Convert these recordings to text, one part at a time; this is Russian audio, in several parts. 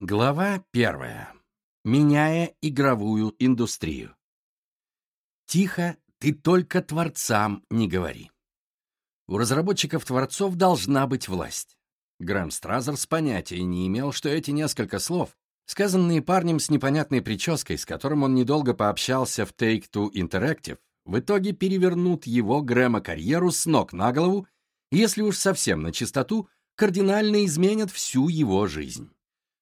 Глава первая. Меняя игровую индустрию. Тихо, ты только творцам не говори. У разработчиков-творцов должна быть власть. Грэм Стразерс понятия не имел, что эти несколько слов, сказанные парнем с непонятной прической, с которым он недолго пообщался в Take-Two Interactive, в итоге перевернут его, Грэма, карьеру с ног на голову, если уж совсем на чистоту, кардинально изменят всю его жизнь.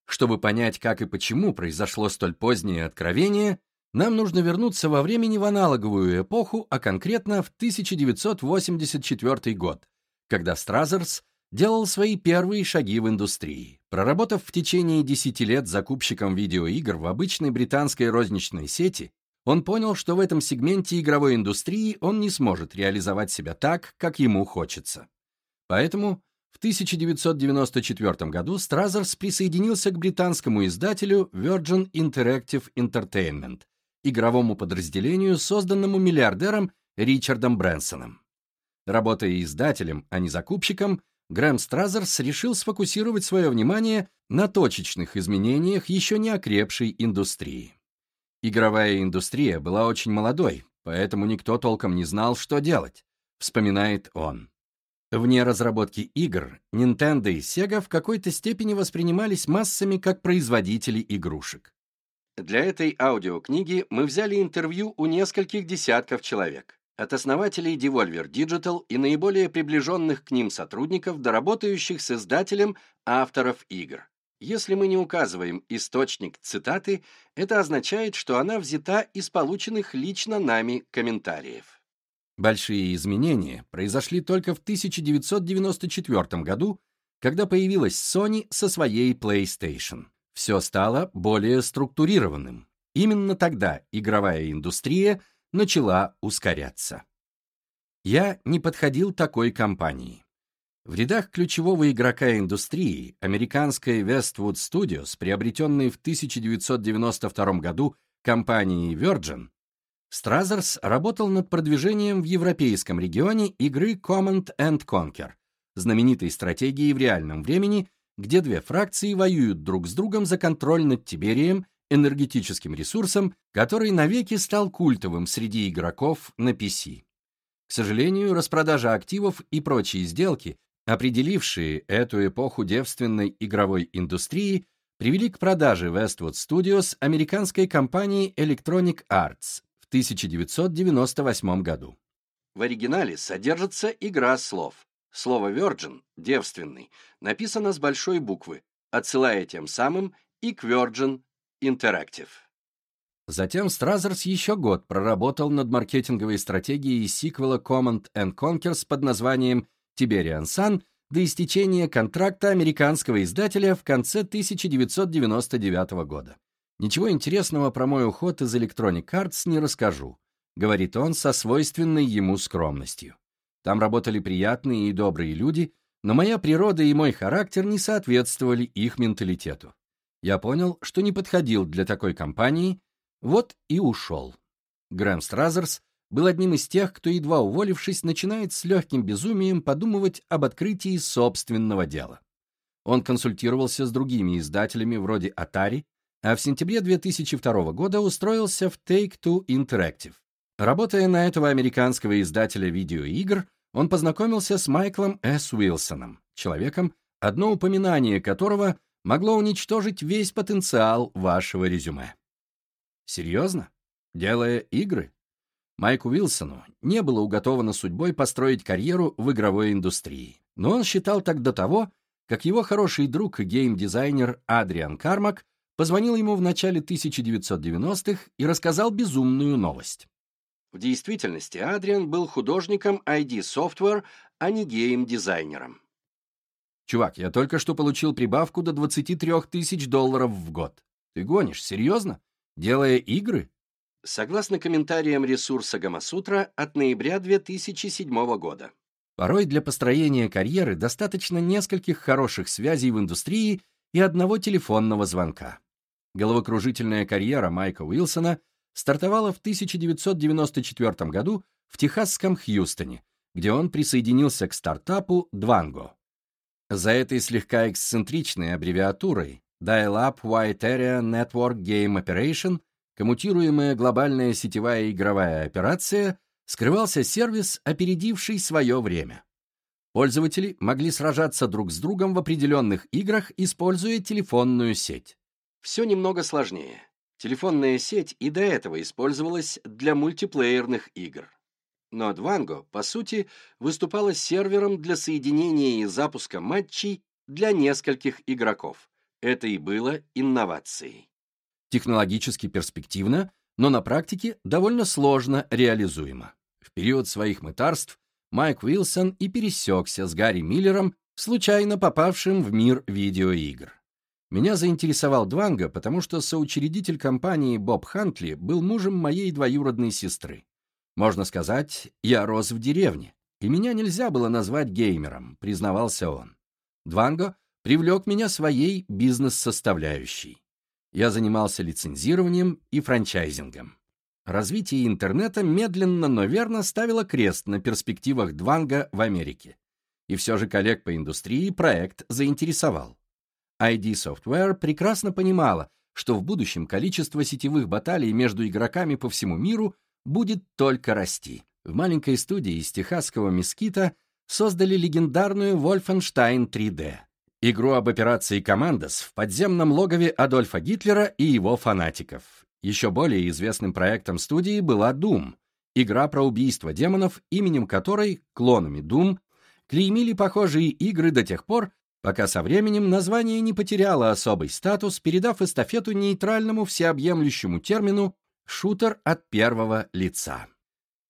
Чтобы понять, как и почему произошло столь позднее откровение, нам нужно вернуться во времени в аналоговую эпоху, а конкретно в 1984 год, когда Стразерс делал свои первые шаги в индустрии. Проработав в течение 10 лет закупщиком видеоигр в обычной британской розничной сети, он понял, что в этом сегменте игровой индустрии он не сможет реализовать себя так, как ему хочется. Поэтому в 1994 году Стразерс присоединился к британскому издателю Virgin Interactive Entertainment, игровому подразделению, созданному миллиардером Ричардом Брэнсоном. Работая издателем, а не закупщиком, Грэм Стразерс решил сфокусировать свое внимание на точечных изменениях еще не окрепшей индустрии. Игровая индустрия была очень молодой, поэтому никто толком не знал, что делать, вспоминает он. Вне разработки игр, Nintendo и Sega в какой-то степени воспринимались массами как производители игрушек. Для этой аудиокниги мы взяли интервью у нескольких десятков человек. От основателей Devolver Digital и наиболее приближенных к ним сотрудников до работающих с издателем авторов игр. Если мы не указываем источник цитаты, это означает, что она взята из полученных лично нами комментариев. Большие изменения произошли только в 1994 году, когда появилась Sony со своей PlayStation. Все стало более структурированным. Именно тогда игровая индустрия начала ускоряться. Я не подходил такой компании. В рядах ключевого игрока индустрии, американской Westwood Studios, приобретенной в 1992 году компанией Virgin, Стразерс работал над продвижением в европейском регионе игры Command and Conquer, знаменитой стратегии в реальном времени, где две фракции воюют друг с другом за контроль над Тиберием, энергетическим ресурсом, который навеки стал культовым среди игроков на PC. К сожалению, распродажа активов и прочие сделки, определившие эту эпоху девственной игровой индустрии, привели к продаже Westwood Studios американской компании Electronic Arts, 1998 году. В оригинале содержится игра слов. Слово Virgin, девственный, написано с большой буквы, отсылая тем самым и к Virgin Interactive. Затем Стразерс еще год проработал над маркетинговой стратегией сиквела Command and Conquers под названием Tiberian Sun до истечения контракта американского издателя в конце 1999 года. Ничего интересного про мой уход из Electronic Arts не расскажу, говорит он со свойственной ему скромностью. Там работали приятные и добрые люди, но моя природа и мой характер не соответствовали их менталитету. Я понял, что не подходил для такой компании, вот и ушел. Грэм Стразерс был одним из тех, кто, едва уволившись, начинает с легким безумием подумывать об открытии собственного дела. Он консультировался с другими издателями вроде Atari, а в сентябре 2002 года устроился в Take-Two Interactive. Работая на этого американского издателя видеоигр, он познакомился с Майклом С. Уилсоном, человеком, одно упоминание которого могло уничтожить весь потенциал вашего резюме. Серьезно? Делая игры? Майку Уилсону не было уготовано судьбой построить карьеру в игровой индустрии, но он считал так до того, как его хороший друг и гейм-дизайнер Адриан Кармак позвонил ему в начале 1990-х и рассказал безумную новость. В действительности Адриан был художником ID Software, а не гейм-дизайнером. «Чувак, я только что получил прибавку до 23 тысяч долларов в год. Ты гонишь, серьезно? Делая игры?» Согласно комментариям ресурса Гамасутра от ноября 2007 года. Порой для построения карьеры достаточно нескольких хороших связей в индустрии и одного телефонного звонка. Головокружительная карьера Майка Уилсона стартовала в 1994 году в техасском Хьюстоне, где он присоединился к стартапу Dwango. За этой слегка эксцентричной аббревиатурой Dial-Up White Area Network Game Operation, коммутируемая глобальная сетевая игровая операция, скрывался сервис, опередивший свое время. Пользователи могли сражаться друг с другом в определенных играх, используя телефонную сеть. Все немного сложнее. Телефонная сеть и до этого использовалась для мультиплеерных игр. Но Dvango, по сути, выступала сервером для соединения и запуска матчей для нескольких игроков. Это и было инновацией. Технологически перспективно, но на практике довольно сложно реализуемо. В период своих мытарств Майк Уилсон и пересекся с Гарри Миллером, случайно попавшим в мир видеоигр. Меня заинтересовал Дванго, потому что соучредитель компании Боб Хантли был мужем моей двоюродной сестры. Можно сказать, я рос в деревне, и меня нельзя было назвать геймером, признавался он. Дванго привлек меня своей бизнес-составляющей. Я занимался лицензированием и франчайзингом. Развитие интернета медленно, но верно ставило крест на перспективах Дванга в Америке. И все же коллег по индустрии проект заинтересовал. ID Software прекрасно понимала, что в будущем количество сетевых баталий между игроками по всему миру будет только расти. В маленькой студии из техасского Мескита создали легендарную Wolfenstein 3D. Игру об операции «Командос» в подземном логове Адольфа Гитлера и его фанатиков. Еще более известным проектом студии была Doom, игра про убийство демонов, именем которой, клонами Doom, клеймили похожие игры до тех пор, пока со временем название не потеряло особый статус, передав эстафету нейтральному всеобъемлющему термину «шутер от первого лица».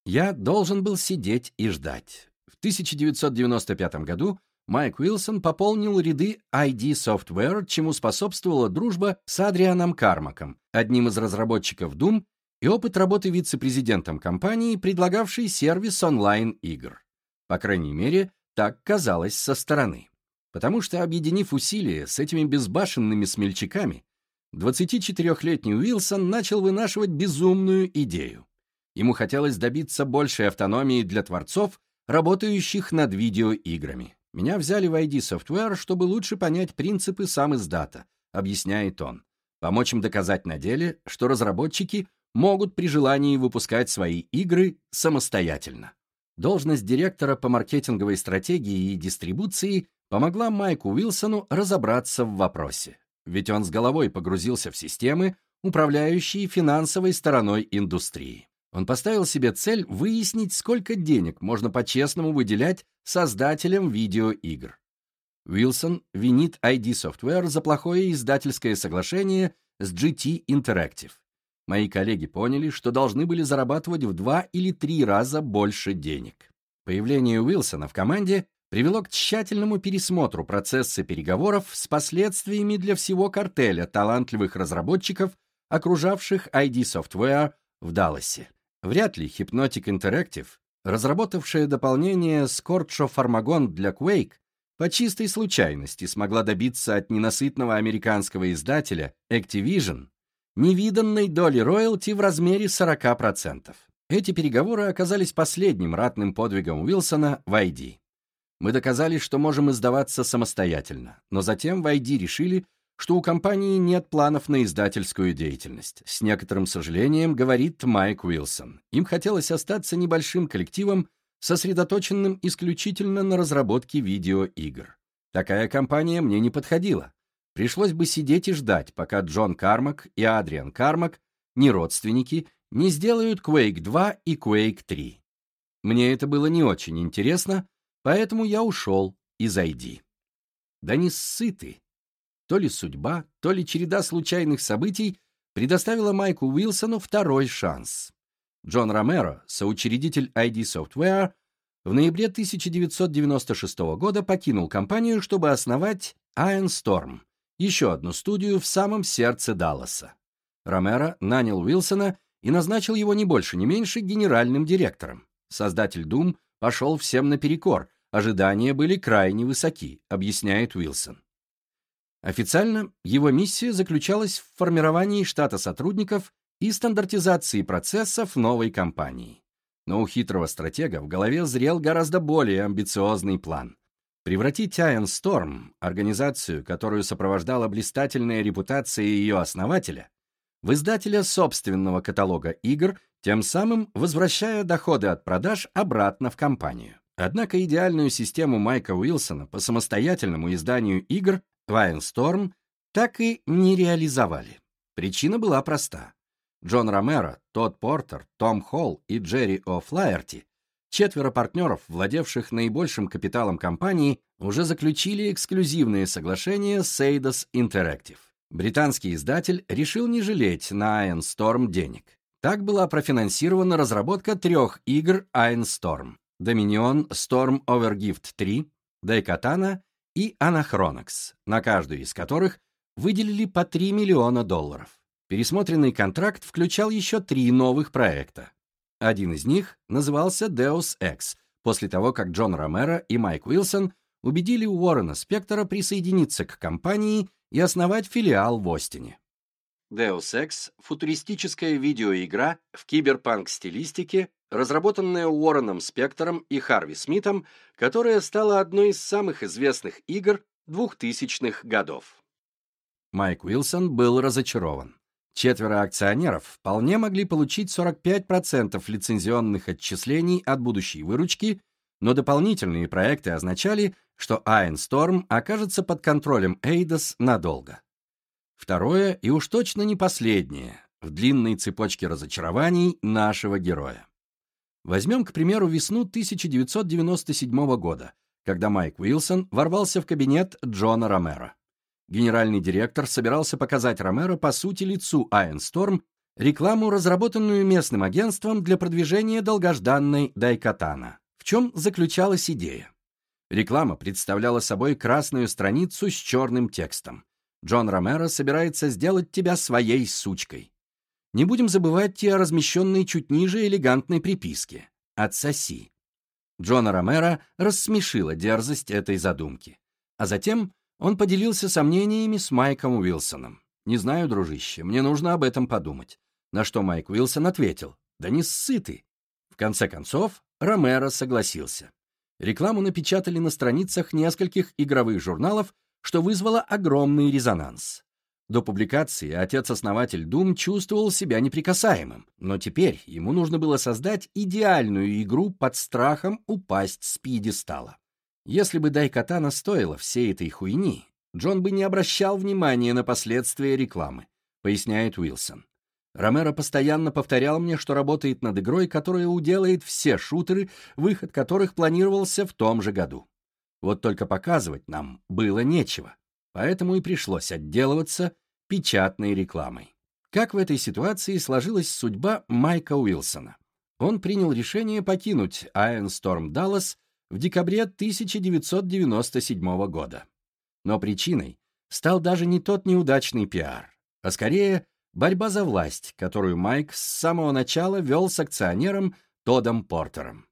Я должен был сидеть и ждать. В 1995 году Майк Уилсон пополнил ряды ID Software, чему способствовала дружба с Адрианом Кармаком, одним из разработчиков Doom, и опыт работы вице-президентом компании, предлагавшей сервис онлайн-игр. По крайней мере, так казалось со стороны. Потому что, объединив усилия с этими безбашенными смельчаками, 24-летний Уилсон начал вынашивать безумную идею. Ему хотелось добиться большей автономии для творцов, работающих над видеоиграми. Меня взяли в ID Software, чтобы лучше понять принципы сам издата, объясняет он. Помочь им доказать на деле, что разработчики могут при желании выпускать свои игры самостоятельно. Должность директора по маркетинговой стратегии и дистрибуции помогла Майку Уилсону разобраться в вопросе. Ведь он с головой погрузился в системы, управляющие финансовой стороной индустрии. Он поставил себе цель выяснить, сколько денег можно по-честному выделять создателям видеоигр. Уилсон винит ID Software за плохое издательское соглашение с GT Interactive. Мои коллеги поняли, что должны были зарабатывать в два или три раза больше денег. Появление Уилсона в команде привело к тщательному пересмотру процесса переговоров с последствиями для всего картеля талантливых разработчиков, окружавших ID Software в Далласе. Вряд ли Hypnotic Interactive, разработавшая дополнение Scorcho Farmagon для Quake, по чистой случайности смогла добиться от ненасытного американского издателя Activision невиданной доли роялти в размере 40%. Эти переговоры оказались последним ратным подвигом Уилсона в ID. Мы доказали, что можем издаваться самостоятельно, но затем в ID решили, что у компании нет планов на издательскую деятельность. С некоторым сожалением говорит Майк Уилсон. Им хотелось остаться небольшим коллективом, сосредоточенным исключительно на разработке видеоигр. Такая компания мне не подходила. Пришлось бы сидеть и ждать, пока Джон Кармак и Адриан Кармак, не родственники, не сделают Quake 2 и Quake 3. Мне это было не очень интересно, поэтому я ушел из ID. Да не сыты, то ли судьба, то ли череда случайных событий предоставила Майку Уилсону второй шанс. Джон Ромеро, соучредитель ID Software, в ноябре 1996 года покинул компанию, чтобы основать Iron Storm, еще одну студию в самом сердце Далласа. Ромеро нанял Уилсона и назначил его не больше, не меньше генеральным директором. Создатель Doom пошел всем наперекор, ожидания были крайне высоки, объясняет Уилсон. Официально его миссия заключалась в формировании штата сотрудников и стандартизации процессов новой компании. Но у хитрого стратега в голове зрел гораздо более амбициозный план. Превратить Iron Storm, организацию, которую сопровождала блистательная репутация ее основателя, в издателя собственного каталога игр, тем самым возвращая доходы от продаж обратно в компанию. Однако идеальную систему Майка Уилсона по самостоятельному изданию игр Storm так и не реализовали. Причина была проста. Джон Ромеро, Тодд Портер, Том Холл и Джерри О'Флаерти Четверо партнеров, владевших наибольшим капиталом компании, уже заключили эксклюзивные соглашения с Eidos Interactive. Британский издатель решил не жалеть на Storm денег. Так была профинансирована разработка трех игр Storm — Dominion Storm Overgift 3, Daikatana и Anachronox, на каждую из которых выделили по 3 миллиона долларов. Пересмотренный контракт включал еще три новых проекта один из них назывался Deus Ex, после того, как Джон Ромеро и Майк Уилсон убедили Уоррена Спектора присоединиться к компании и основать филиал в Остине. Deus Ex — футуристическая видеоигра в киберпанк-стилистике, разработанная Уорреном Спектором и Харви Смитом, которая стала одной из самых известных игр 2000-х годов. Майк Уилсон был разочарован. Четверо акционеров вполне могли получить 45% лицензионных отчислений от будущей выручки, но дополнительные проекты означали, что Iron Storm окажется под контролем Eidos надолго. Второе, и уж точно не последнее, в длинной цепочке разочарований нашего героя. Возьмем, к примеру, весну 1997 года, когда Майк Уилсон ворвался в кабинет Джона Ромеро. Генеральный директор собирался показать Ромеро по сути лицу Айнсторм рекламу, разработанную местным агентством для продвижения долгожданной Дайкатана. В чем заключалась идея? Реклама представляла собой красную страницу с черным текстом. Джон Ромеро собирается сделать тебя своей сучкой. Не будем забывать и о размещенной чуть ниже элегантной приписке «Отсоси». Джона Ромеро рассмешила дерзость этой задумки. А затем он поделился сомнениями с Майком Уилсоном. «Не знаю, дружище, мне нужно об этом подумать». На что Майк Уилсон ответил, «Да не ссы ты». В конце концов, Ромеро согласился. Рекламу напечатали на страницах нескольких игровых журналов, что вызвало огромный резонанс. До публикации отец-основатель Doom чувствовал себя неприкасаемым, но теперь ему нужно было создать идеальную игру под страхом упасть с пьедестала. Если бы Дайкатана стоила всей этой хуйни, Джон бы не обращал внимания на последствия рекламы, поясняет Уилсон. Ромеро постоянно повторял мне, что работает над игрой, которая уделает все шутеры, выход которых планировался в том же году. Вот только показывать нам было нечего, поэтому и пришлось отделываться печатной рекламой. Как в этой ситуации сложилась судьба Майка Уилсона? Он принял решение покинуть Iron Storm Dallas в декабре 1997 года. Но причиной стал даже не тот неудачный пиар, а скорее борьба за власть, которую Майк с самого начала вел с акционером Тодом Портером.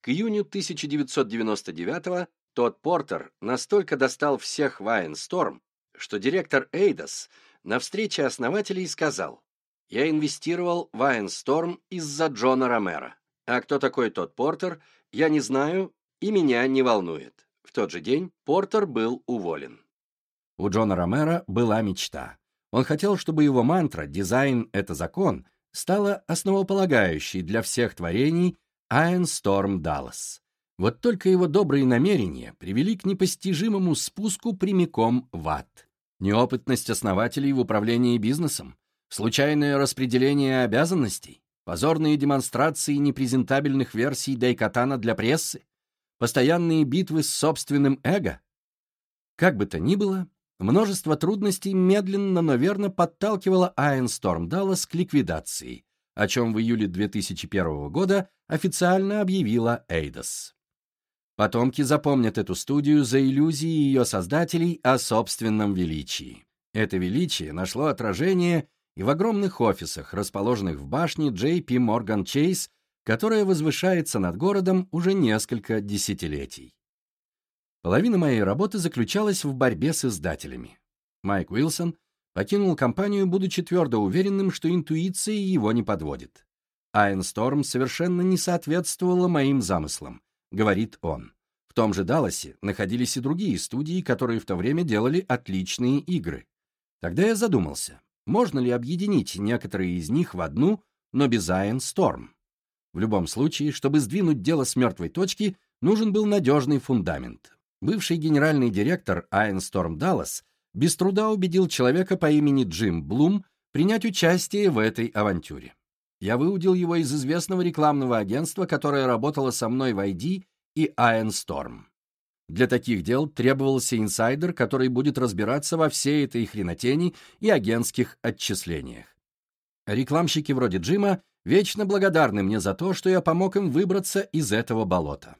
К июню 1999 Тодд Портер настолько достал всех в Айнсторм, что директор Эйдос на встрече основателей сказал, «Я инвестировал в Айнсторм из-за Джона Ромера. А кто такой Тодд Портер, я не знаю и меня не волнует. В тот же день Портер был уволен. У Джона Ромеро была мечта. Он хотел, чтобы его мантра «Дизайн — это закон» стала основополагающей для всех творений Storm Dallas. Вот только его добрые намерения привели к непостижимому спуску прямиком в ад. Неопытность основателей в управлении бизнесом, случайное распределение обязанностей, позорные демонстрации непрезентабельных версий Дайкатана для прессы, постоянные битвы с собственным эго. Как бы то ни было, множество трудностей медленно, но верно подталкивало Айнсторм Даллас к ликвидации, о чем в июле 2001 года официально объявила Эйдос. Потомки запомнят эту студию за иллюзии ее создателей о собственном величии. Это величие нашло отражение и в огромных офисах, расположенных в башне JP Morgan Chase которая возвышается над городом уже несколько десятилетий. Половина моей работы заключалась в борьбе с издателями. Майк Уилсон покинул компанию, будучи твердо уверенным, что интуиция его не подводит. Айнсторм совершенно не соответствовала моим замыслам, говорит он. В том же Далласе находились и другие студии, которые в то время делали отличные игры. Тогда я задумался, можно ли объединить некоторые из них в одну, но без Iron Storm. В любом случае, чтобы сдвинуть дело с мертвой точки, нужен был надежный фундамент. Бывший генеральный директор Iron Storm Dallas без труда убедил человека по имени Джим Блум принять участие в этой авантюре. Я выудил его из известного рекламного агентства, которое работало со мной в ID и Iron Storm. Для таких дел требовался инсайдер, который будет разбираться во всей этой хренотени и агентских отчислениях. Рекламщики вроде Джима вечно благодарны мне за то, что я помог им выбраться из этого болота.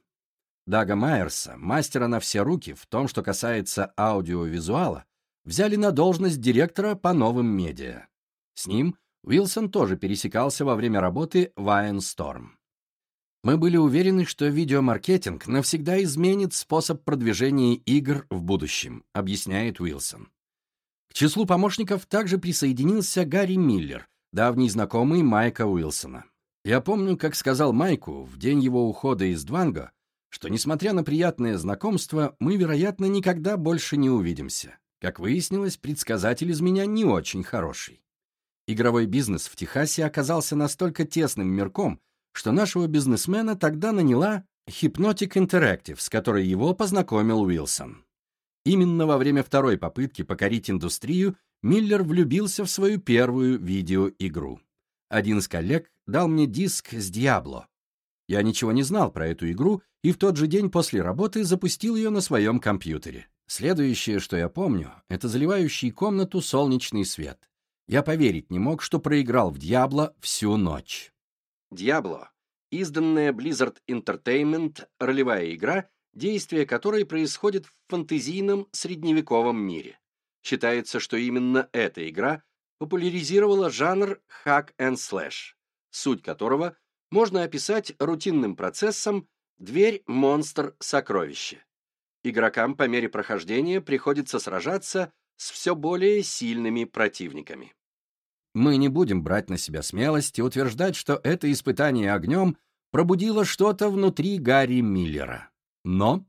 Дага Майерса, мастера на все руки в том, что касается аудиовизуала, взяли на должность директора по новым медиа. С ним Уилсон тоже пересекался во время работы в Iron Storm. Мы были уверены, что видеомаркетинг навсегда изменит способ продвижения игр в будущем, объясняет Уилсон. К числу помощников также присоединился Гарри Миллер, давний знакомый Майка Уилсона. Я помню, как сказал Майку в день его ухода из Дванго, что, несмотря на приятное знакомство, мы, вероятно, никогда больше не увидимся. Как выяснилось, предсказатель из меня не очень хороший. Игровой бизнес в Техасе оказался настолько тесным мирком, что нашего бизнесмена тогда наняла Hypnotic Interactive, с которой его познакомил Уилсон. Именно во время второй попытки покорить индустрию Миллер влюбился в свою первую видеоигру. Один из коллег дал мне диск с Диабло. Я ничего не знал про эту игру и в тот же день после работы запустил ее на своем компьютере. Следующее, что я помню, это заливающий комнату солнечный свет. Я поверить не мог, что проиграл в Диабло всю ночь. Diablo — изданная Blizzard Entertainment ролевая игра, действие которой происходит в фантазийном средневековом мире. Считается, что именно эта игра популяризировала жанр hack and slash, суть которого можно описать рутинным процессом «дверь, монстр, сокровище». Игрокам по мере прохождения приходится сражаться с все более сильными противниками. Мы не будем брать на себя смелость и утверждать, что это испытание огнем пробудило что-то внутри Гарри Миллера. Но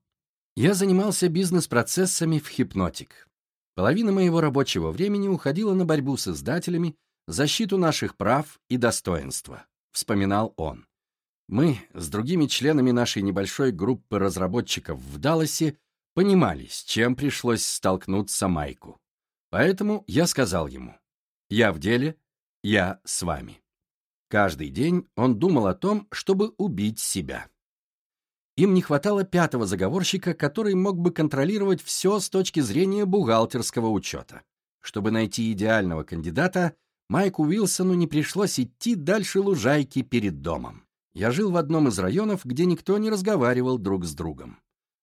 я занимался бизнес-процессами в Хипнотик. Половина моего рабочего времени уходила на борьбу с издателями, защиту наших прав и достоинства, вспоминал он. Мы с другими членами нашей небольшой группы разработчиков в Далласе понимали, с чем пришлось столкнуться Майку. Поэтому я сказал ему, я в деле, я с вами. Каждый день он думал о том, чтобы убить себя. Им не хватало пятого заговорщика, который мог бы контролировать все с точки зрения бухгалтерского учета. Чтобы найти идеального кандидата, Майку Уилсону не пришлось идти дальше лужайки перед домом. Я жил в одном из районов, где никто не разговаривал друг с другом.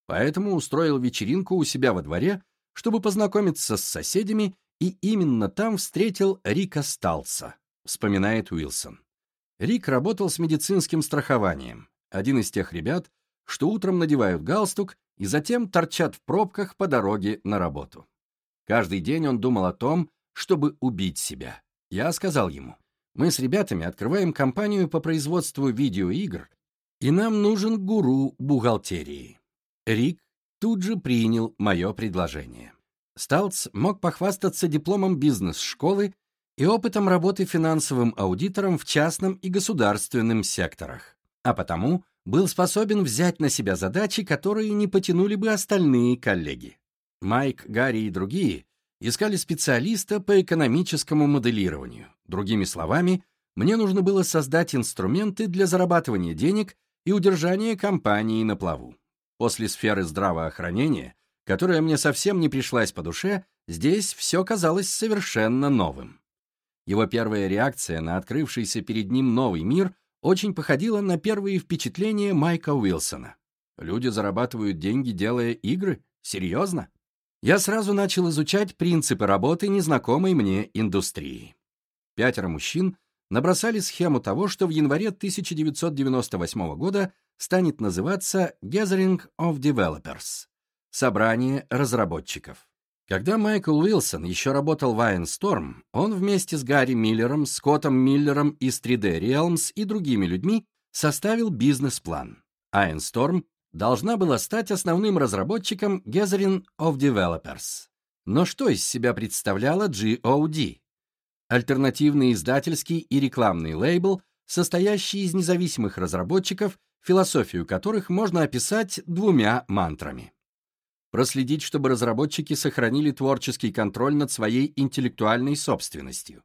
Поэтому устроил вечеринку у себя во дворе, чтобы познакомиться с соседями и именно там встретил Рика Сталса, вспоминает Уилсон. Рик работал с медицинским страхованием, один из тех ребят, что утром надевают галстук и затем торчат в пробках по дороге на работу. Каждый день он думал о том, чтобы убить себя. Я сказал ему, мы с ребятами открываем компанию по производству видеоигр, и нам нужен гуру бухгалтерии. Рик тут же принял мое предложение. Сталц мог похвастаться дипломом бизнес-школы и опытом работы финансовым аудитором в частном и государственном секторах, а потому был способен взять на себя задачи, которые не потянули бы остальные коллеги. Майк, Гарри и другие искали специалиста по экономическому моделированию. Другими словами, мне нужно было создать инструменты для зарабатывания денег и удержания компании на плаву. После сферы здравоохранения которая мне совсем не пришлась по душе, здесь все казалось совершенно новым. Его первая реакция на открывшийся перед ним новый мир очень походила на первые впечатления Майка Уилсона. Люди зарабатывают деньги, делая игры? Серьезно? Я сразу начал изучать принципы работы незнакомой мне индустрии. Пятеро мужчин набросали схему того, что в январе 1998 года станет называться Gathering of Developers Собрание разработчиков. Когда Майкл Уилсон еще работал в Storm, он вместе с Гарри Миллером, Скоттом Миллером из 3D Realms и другими людьми составил бизнес-план. Storm должна была стать основным разработчиком Gathering of Developers. Но что из себя представляла GOD? Альтернативный издательский и рекламный лейбл, состоящий из независимых разработчиков, философию которых можно описать двумя мантрами. Проследить, чтобы разработчики сохранили творческий контроль над своей интеллектуальной собственностью.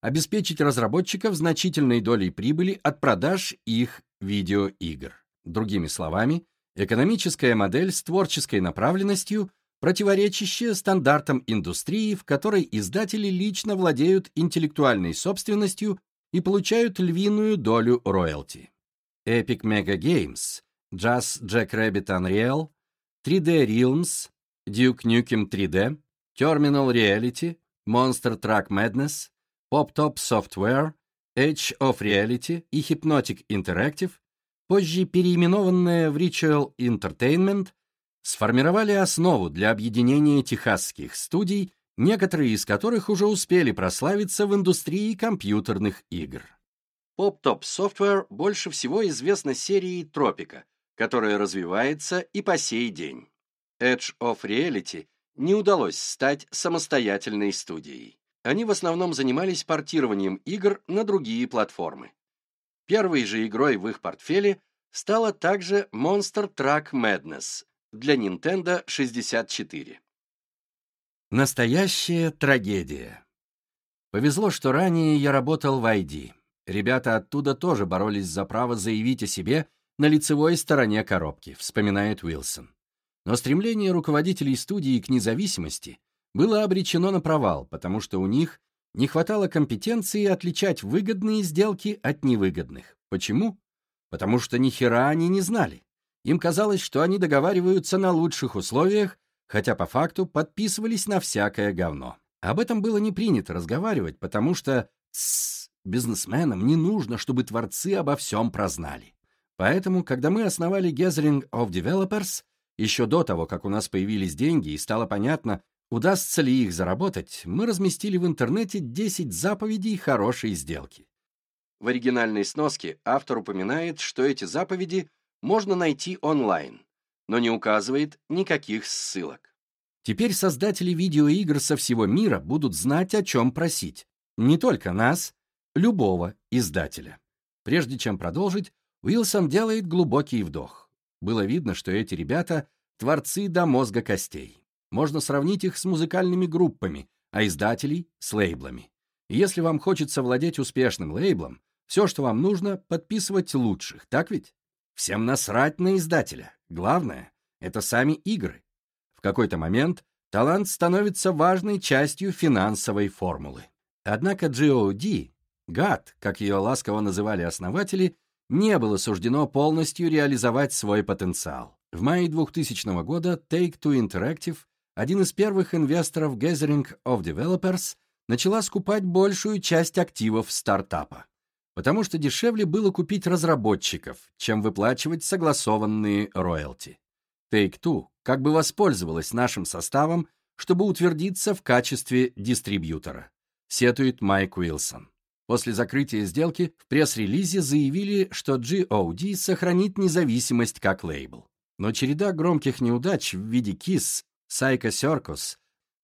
Обеспечить разработчиков значительной долей прибыли от продаж их видеоигр. Другими словами, экономическая модель с творческой направленностью, противоречащая стандартам индустрии, в которой издатели лично владеют интеллектуальной собственностью и получают львиную долю роялти. Epic Mega Games, Jazz Jack Rabbit Unreal, 3D Realms, Duke Nukem 3D, Terminal Reality, Monster Truck Madness, Pop Top Software, Edge of Reality и Hypnotic Interactive, позже переименованная в Ritual Entertainment, сформировали основу для объединения техасских студий, некоторые из которых уже успели прославиться в индустрии компьютерных игр. Pop Top Software больше всего известна серией Тропика, которая развивается и по сей день. Edge of Reality не удалось стать самостоятельной студией. Они в основном занимались портированием игр на другие платформы. Первой же игрой в их портфеле стала также Monster Truck Madness для Nintendo 64. Настоящая трагедия. Повезло, что ранее я работал в ID. Ребята оттуда тоже боролись за право заявить о себе на лицевой стороне коробки, вспоминает Уилсон. Но стремление руководителей студии к независимости было обречено на провал, потому что у них не хватало компетенции отличать выгодные сделки от невыгодных. Почему? Потому что ни хера они не знали. Им казалось, что они договариваются на лучших условиях, хотя по факту подписывались на всякое говно. Об этом было не принято разговаривать, потому что тссс, Бизнесменам не нужно, чтобы творцы обо всем прознали. Поэтому, когда мы основали Gathering of Developers, еще до того, как у нас появились деньги и стало понятно, удастся ли их заработать, мы разместили в интернете 10 заповедей хорошей сделки. В оригинальной сноске автор упоминает, что эти заповеди можно найти онлайн, но не указывает никаких ссылок. Теперь создатели видеоигр со всего мира будут знать, о чем просить. Не только нас, любого издателя. Прежде чем продолжить, Уилсон делает глубокий вдох. Было видно, что эти ребята — творцы до мозга костей. Можно сравнить их с музыкальными группами, а издателей — с лейблами. Если вам хочется владеть успешным лейблом, все, что вам нужно, подписывать лучших, так ведь? Всем насрать на издателя. Главное — это сами игры. В какой-то момент талант становится важной частью финансовой формулы. Однако GOD Гад, как ее ласково называли основатели, не было суждено полностью реализовать свой потенциал. В мае 2000 года Take-Two Interactive, один из первых инвесторов Gathering of Developers, начала скупать большую часть активов стартапа, потому что дешевле было купить разработчиков, чем выплачивать согласованные роялти. Take-Two как бы воспользовалась нашим составом, чтобы утвердиться в качестве дистрибьютора, сетует Майк Уилсон. После закрытия сделки в пресс-релизе заявили, что GOD сохранит независимость как лейбл. Но череда громких неудач в виде Kiss, Psycho Circus,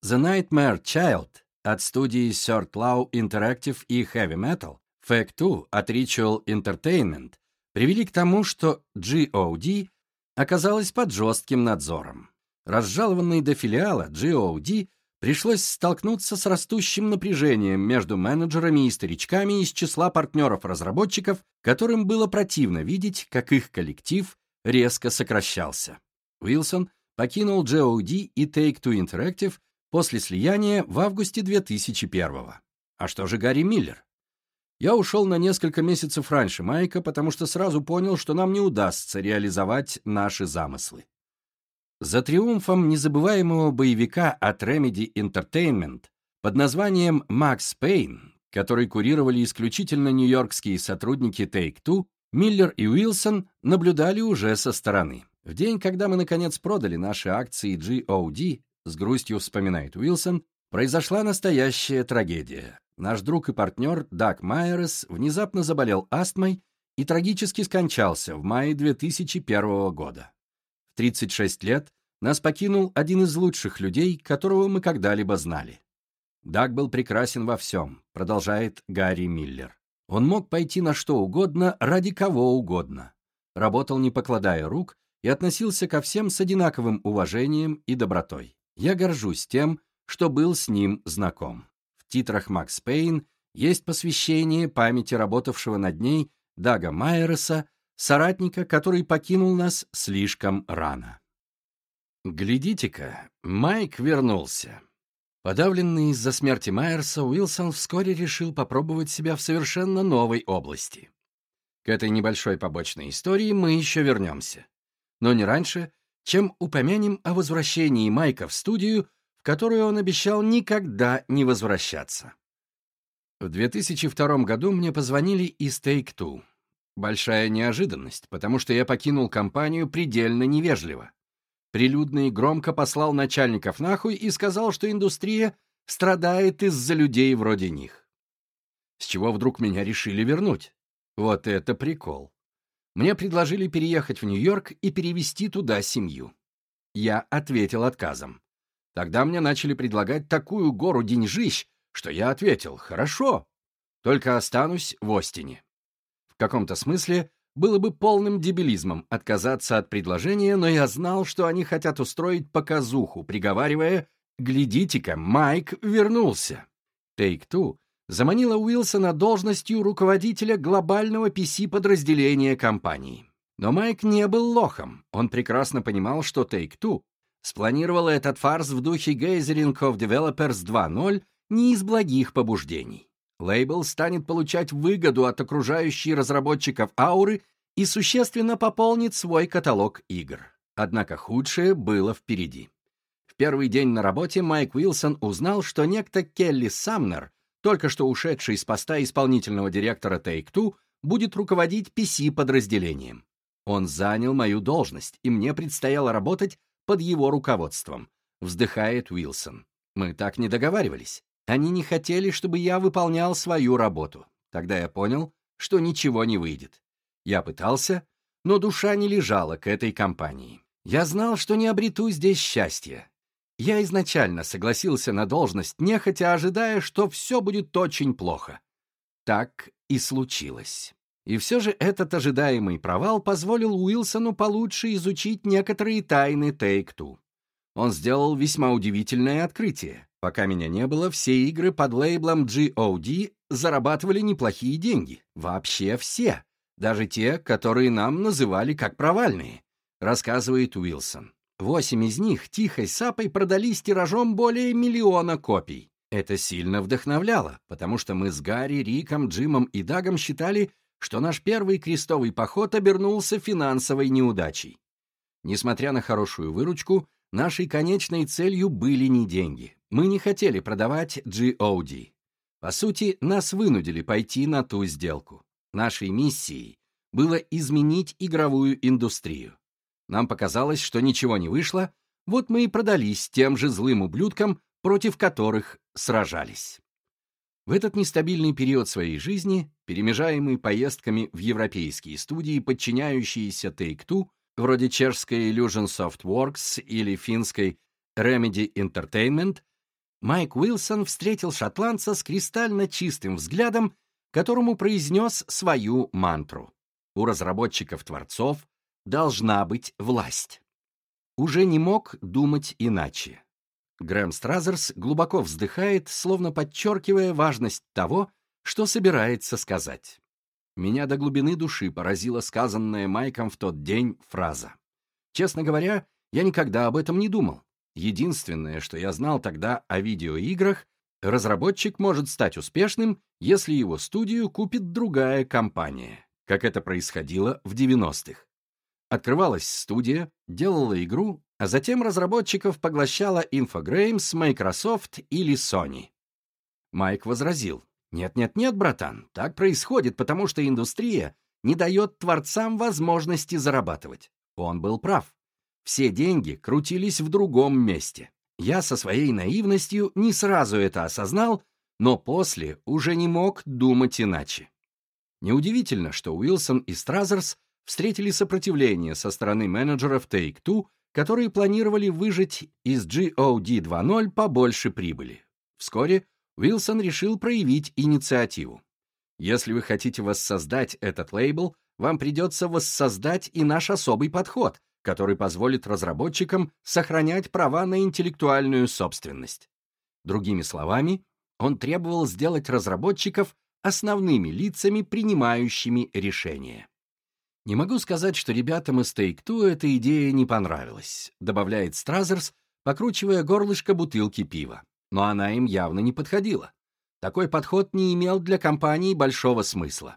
The Nightmare Child от студии Third Law Interactive и Heavy Metal, Fact 2 от Ritual Entertainment привели к тому, что GOD оказалась под жестким надзором. Разжалованный до филиала GOD пришлось столкнуться с растущим напряжением между менеджерами и старичками из числа партнеров-разработчиков, которым было противно видеть, как их коллектив резко сокращался. Уилсон покинул GOD и Take-Two Interactive после слияния в августе 2001 -го. А что же Гарри Миллер? Я ушел на несколько месяцев раньше Майка, потому что сразу понял, что нам не удастся реализовать наши замыслы. За триумфом незабываемого боевика от Remedy Entertainment под названием «Макс Пейн», который курировали исключительно нью-йоркские сотрудники Take-Two, Миллер и Уилсон наблюдали уже со стороны. В день, когда мы наконец продали наши акции GOD, с грустью вспоминает Уилсон, произошла настоящая трагедия. Наш друг и партнер Даг Майерс внезапно заболел астмой и трагически скончался в мае 2001 года. В 36 лет нас покинул один из лучших людей, которого мы когда-либо знали. Даг был прекрасен во всем, продолжает Гарри Миллер. Он мог пойти на что угодно ради кого угодно. Работал не покладая рук и относился ко всем с одинаковым уважением и добротой. Я горжусь тем, что был с ним знаком. Титрах Макс Пейн есть посвящение памяти работавшего над ней Дага Майереса, соратника, который покинул нас слишком рано. Глядите-ка, Майк вернулся. Подавленный из-за смерти Майерса, Уилсон вскоре решил попробовать себя в совершенно новой области. К этой небольшой побочной истории мы еще вернемся. Но не раньше, чем упомянем о возвращении Майка в студию, в которую он обещал никогда не возвращаться. В 2002 году мне позвонили из Take-Two. Большая неожиданность, потому что я покинул компанию предельно невежливо. Прилюдно и громко послал начальников нахуй и сказал, что индустрия страдает из-за людей вроде них. С чего вдруг меня решили вернуть? Вот это прикол. Мне предложили переехать в Нью-Йорк и перевести туда семью. Я ответил отказом. Тогда мне начали предлагать такую гору деньжищ, что я ответил «хорошо, только останусь в Остине». В каком-то смысле было бы полным дебилизмом отказаться от предложения, но я знал, что они хотят устроить показуху, приговаривая «глядите-ка, Майк вернулся». Take-Two заманила Уилсона должностью руководителя глобального PC-подразделения компании. Но Майк не был лохом. Он прекрасно понимал, что Take-Two спланировала этот фарс в духе Gathering of Developers 2.0 не из благих побуждений. Лейбл станет получать выгоду от окружающей разработчиков ауры и существенно пополнит свой каталог игр. Однако худшее было впереди. В первый день на работе Майк Уилсон узнал, что некто Келли Самнер, только что ушедший с поста исполнительного директора Take-Two, будет руководить PC-подразделением. Он занял мою должность, и мне предстояло работать под его руководством, вздыхает Уилсон. Мы так не договаривались. Они не хотели, чтобы я выполнял свою работу. Тогда я понял, что ничего не выйдет. Я пытался, но душа не лежала к этой компании. Я знал, что не обрету здесь счастья. Я изначально согласился на должность, нехотя ожидая, что все будет очень плохо. Так и случилось. И все же этот ожидаемый провал позволил Уилсону получше изучить некоторые тайны Take-Two. Он сделал весьма удивительное открытие. Пока меня не было, все игры под лейблом GOD зарабатывали неплохие деньги. Вообще все. Даже те, которые нам называли как провальные, рассказывает Уилсон. Восемь из них тихой сапой продались тиражом более миллиона копий. Это сильно вдохновляло, потому что мы с Гарри, Риком, Джимом и Дагом считали, что наш первый крестовый поход обернулся финансовой неудачей. Несмотря на хорошую выручку, нашей конечной целью были не деньги. Мы не хотели продавать GOD. По сути, нас вынудили пойти на ту сделку. Нашей миссией было изменить игровую индустрию. Нам показалось, что ничего не вышло, вот мы и продались тем же злым ублюдкам, против которых сражались. В этот нестабильный период своей жизни, перемежаемый поездками в европейские студии, подчиняющиеся Take-Two, вроде чешской Illusion Softworks или финской Remedy Entertainment, Майк Уилсон встретил шотландца с кристально чистым взглядом, которому произнес свою мантру. У разработчиков-творцов должна быть власть. Уже не мог думать иначе. Грэм Стразерс глубоко вздыхает, словно подчеркивая важность того, что собирается сказать. Меня до глубины души поразила сказанная Майком в тот день фраза. Честно говоря, я никогда об этом не думал. Единственное, что я знал тогда о видеоиграх, разработчик может стать успешным, если его студию купит другая компания, как это происходило в 90-х. Открывалась студия, делала игру, а затем разработчиков поглощала Infogrames, Microsoft или Sony. Майк возразил, «Нет-нет-нет, братан, так происходит, потому что индустрия не дает творцам возможности зарабатывать». Он был прав. Все деньги крутились в другом месте. Я со своей наивностью не сразу это осознал, но после уже не мог думать иначе. Неудивительно, что Уилсон и Стразерс встретили сопротивление со стороны менеджеров Take-Two, которые планировали выжать из GOD 2.0 побольше прибыли. Вскоре Уилсон решил проявить инициативу. Если вы хотите воссоздать этот лейбл, вам придется воссоздать и наш особый подход, который позволит разработчикам сохранять права на интеллектуальную собственность. Другими словами, он требовал сделать разработчиков основными лицами, принимающими решения. Не могу сказать, что ребятам из Take-Two эта идея не понравилась, добавляет Стразерс, покручивая горлышко бутылки пива. Но она им явно не подходила. Такой подход не имел для компании большого смысла.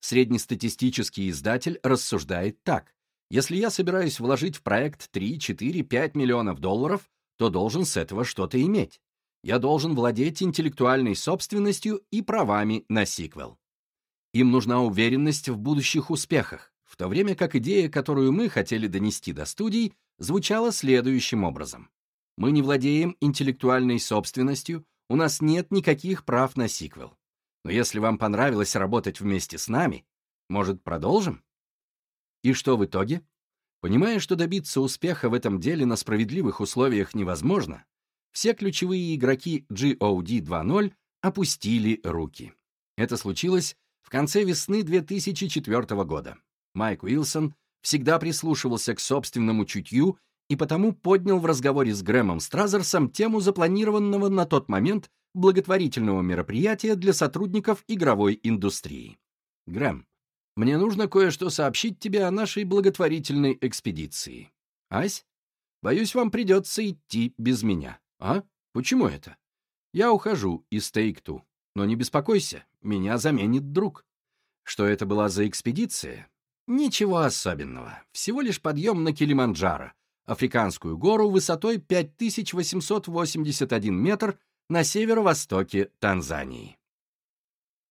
Среднестатистический издатель рассуждает так. Если я собираюсь вложить в проект 3, 4, 5 миллионов долларов, то должен с этого что-то иметь. Я должен владеть интеллектуальной собственностью и правами на сиквел. Им нужна уверенность в будущих успехах, в то время как идея, которую мы хотели донести до студий, звучала следующим образом. Мы не владеем интеллектуальной собственностью, у нас нет никаких прав на сиквел. Но если вам понравилось работать вместе с нами, может, продолжим? И что в итоге? Понимая, что добиться успеха в этом деле на справедливых условиях невозможно, все ключевые игроки GOD 2.0 опустили руки. Это случилось в конце весны 2004 года. Майк Уилсон всегда прислушивался к собственному чутью и потому поднял в разговоре с Грэмом Стразерсом тему запланированного на тот момент благотворительного мероприятия для сотрудников игровой индустрии. Грэм, мне нужно кое-что сообщить тебе о нашей благотворительной экспедиции. Ась, боюсь, вам придется идти без меня. А? Почему это? Я ухожу из Take-Two. Но не беспокойся, меня заменит друг. Что это была за экспедиция? Ничего особенного. Всего лишь подъем на Килиманджаро, африканскую гору высотой 5881 метр на северо-востоке Танзании.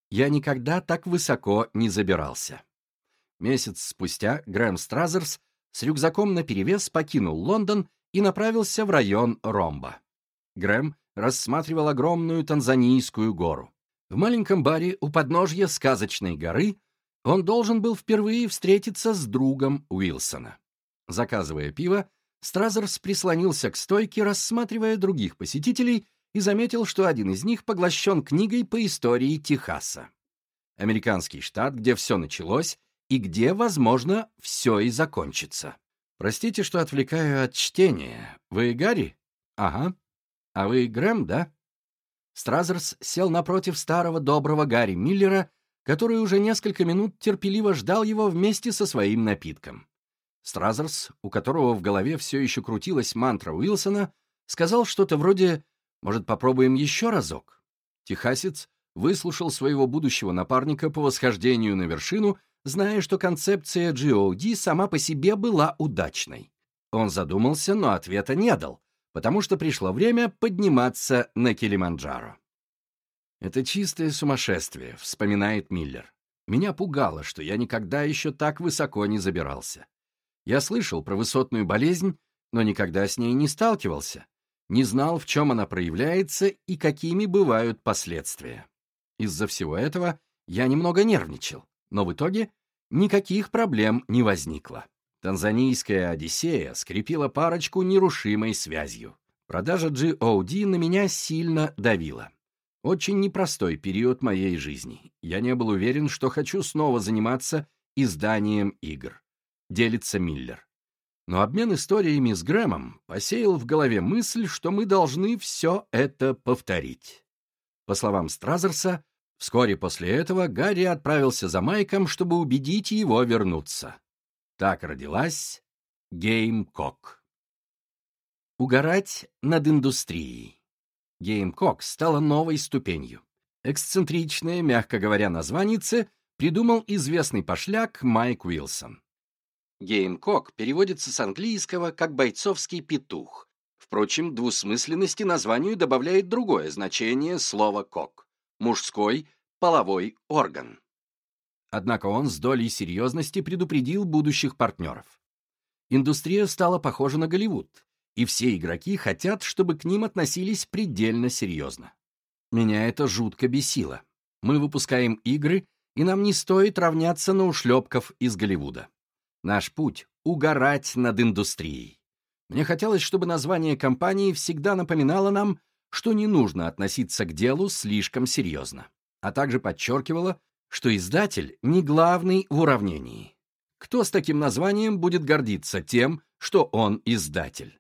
Я никогда так высоко не забирался. Месяц спустя Грэм Стразерс с рюкзаком наперевес покинул Лондон и направился в район Ромба. Грэм рассматривал огромную танзанийскую гору. В маленьком баре у подножья сказочной горы он должен был впервые встретиться с другом Уилсона. Заказывая пиво, Стразерс прислонился к стойке, рассматривая других посетителей и заметил, что один из них поглощен книгой по истории Техаса. Американский штат, где все началось и где, возможно, все и закончится. Простите, что отвлекаю от чтения. Вы Гарри? Ага. А вы Грэм, да? Стразерс сел напротив старого доброго Гарри Миллера, который уже несколько минут терпеливо ждал его вместе со своим напитком. Стразерс, у которого в голове все еще крутилась мантра Уилсона, сказал что-то вроде может, попробуем еще разок? Техасец выслушал своего будущего напарника по восхождению на вершину, зная, что концепция GOD сама по себе была удачной. Он задумался, но ответа не дал, потому что пришло время подниматься на Килиманджаро. «Это чистое сумасшествие», — вспоминает Миллер. «Меня пугало, что я никогда еще так высоко не забирался. Я слышал про высотную болезнь, но никогда с ней не сталкивался не знал, в чем она проявляется и какими бывают последствия. Из-за всего этого я немного нервничал, но в итоге никаких проблем не возникло. Танзанийская «Одиссея» скрепила парочку нерушимой связью. Продажа GOD на меня сильно давила. Очень непростой период моей жизни. Я не был уверен, что хочу снова заниматься изданием игр. Делится Миллер. Но обмен историями с Грэмом посеял в голове мысль, что мы должны все это повторить. По словам Стразерса, вскоре после этого Гарри отправился за Майком, чтобы убедить его вернуться. Так родилась Gamecock. Угорать над индустрией. Gamecock стала новой ступенью. Эксцентричное, мягко говоря, названьице придумал известный пошляк Майк Уилсон. Gamecock переводится с английского как «бойцовский петух». Впрочем, двусмысленности названию добавляет другое значение слова «cock» — мужской половой орган. Однако он с долей серьезности предупредил будущих партнеров. Индустрия стала похожа на Голливуд, и все игроки хотят, чтобы к ним относились предельно серьезно. Меня это жутко бесило. Мы выпускаем игры, и нам не стоит равняться на ушлепков из Голливуда. Наш путь — угорать над индустрией. Мне хотелось, чтобы название компании всегда напоминало нам, что не нужно относиться к делу слишком серьезно, а также подчеркивало, что издатель не главный в уравнении. Кто с таким названием будет гордиться тем, что он издатель?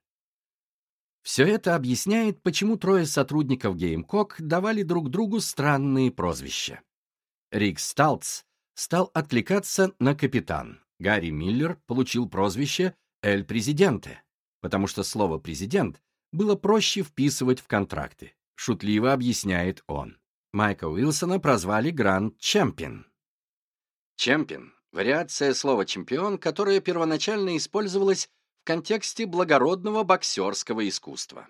Все это объясняет, почему трое сотрудников Gamecock давали друг другу странные прозвища. Рик Сталц стал откликаться на капитан. Гарри Миллер получил прозвище «Эль Президенте», потому что слово «президент» было проще вписывать в контракты. Шутливо объясняет он. Майка Уилсона прозвали Гранд Чемпион. Чемпион — вариация слова «чемпион», которое первоначально использовалось в контексте благородного боксерского искусства.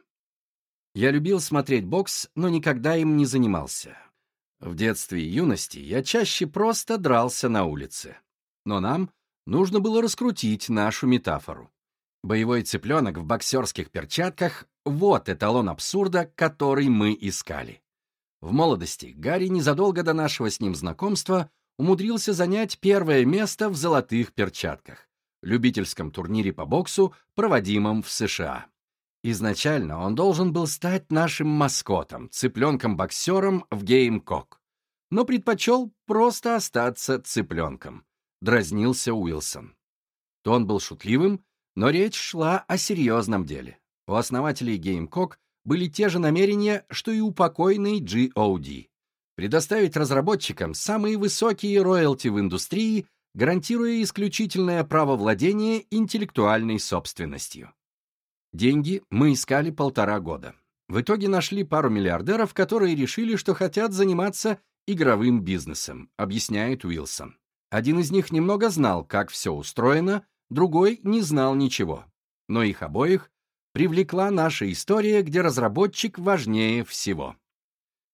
Я любил смотреть бокс, но никогда им не занимался. В детстве и юности я чаще просто дрался на улице. Но нам нужно было раскрутить нашу метафору. Боевой цыпленок в боксерских перчатках — вот эталон абсурда, который мы искали. В молодости Гарри незадолго до нашего с ним знакомства умудрился занять первое место в золотых перчатках, любительском турнире по боксу, проводимом в США. Изначально он должен был стать нашим маскотом, цыпленком-боксером в Gamecock, но предпочел просто остаться цыпленком. Дразнился Уилсон. Тон был шутливым, но речь шла о серьезном деле. У основателей GameCock были те же намерения, что и у покойной GOD. Предоставить разработчикам самые высокие роялти в индустрии, гарантируя исключительное право владения интеллектуальной собственностью. Деньги мы искали полтора года. В итоге нашли пару миллиардеров, которые решили, что хотят заниматься игровым бизнесом, объясняет Уилсон. Один из них немного знал, как все устроено, другой не знал ничего. Но их обоих привлекла наша история, где разработчик важнее всего.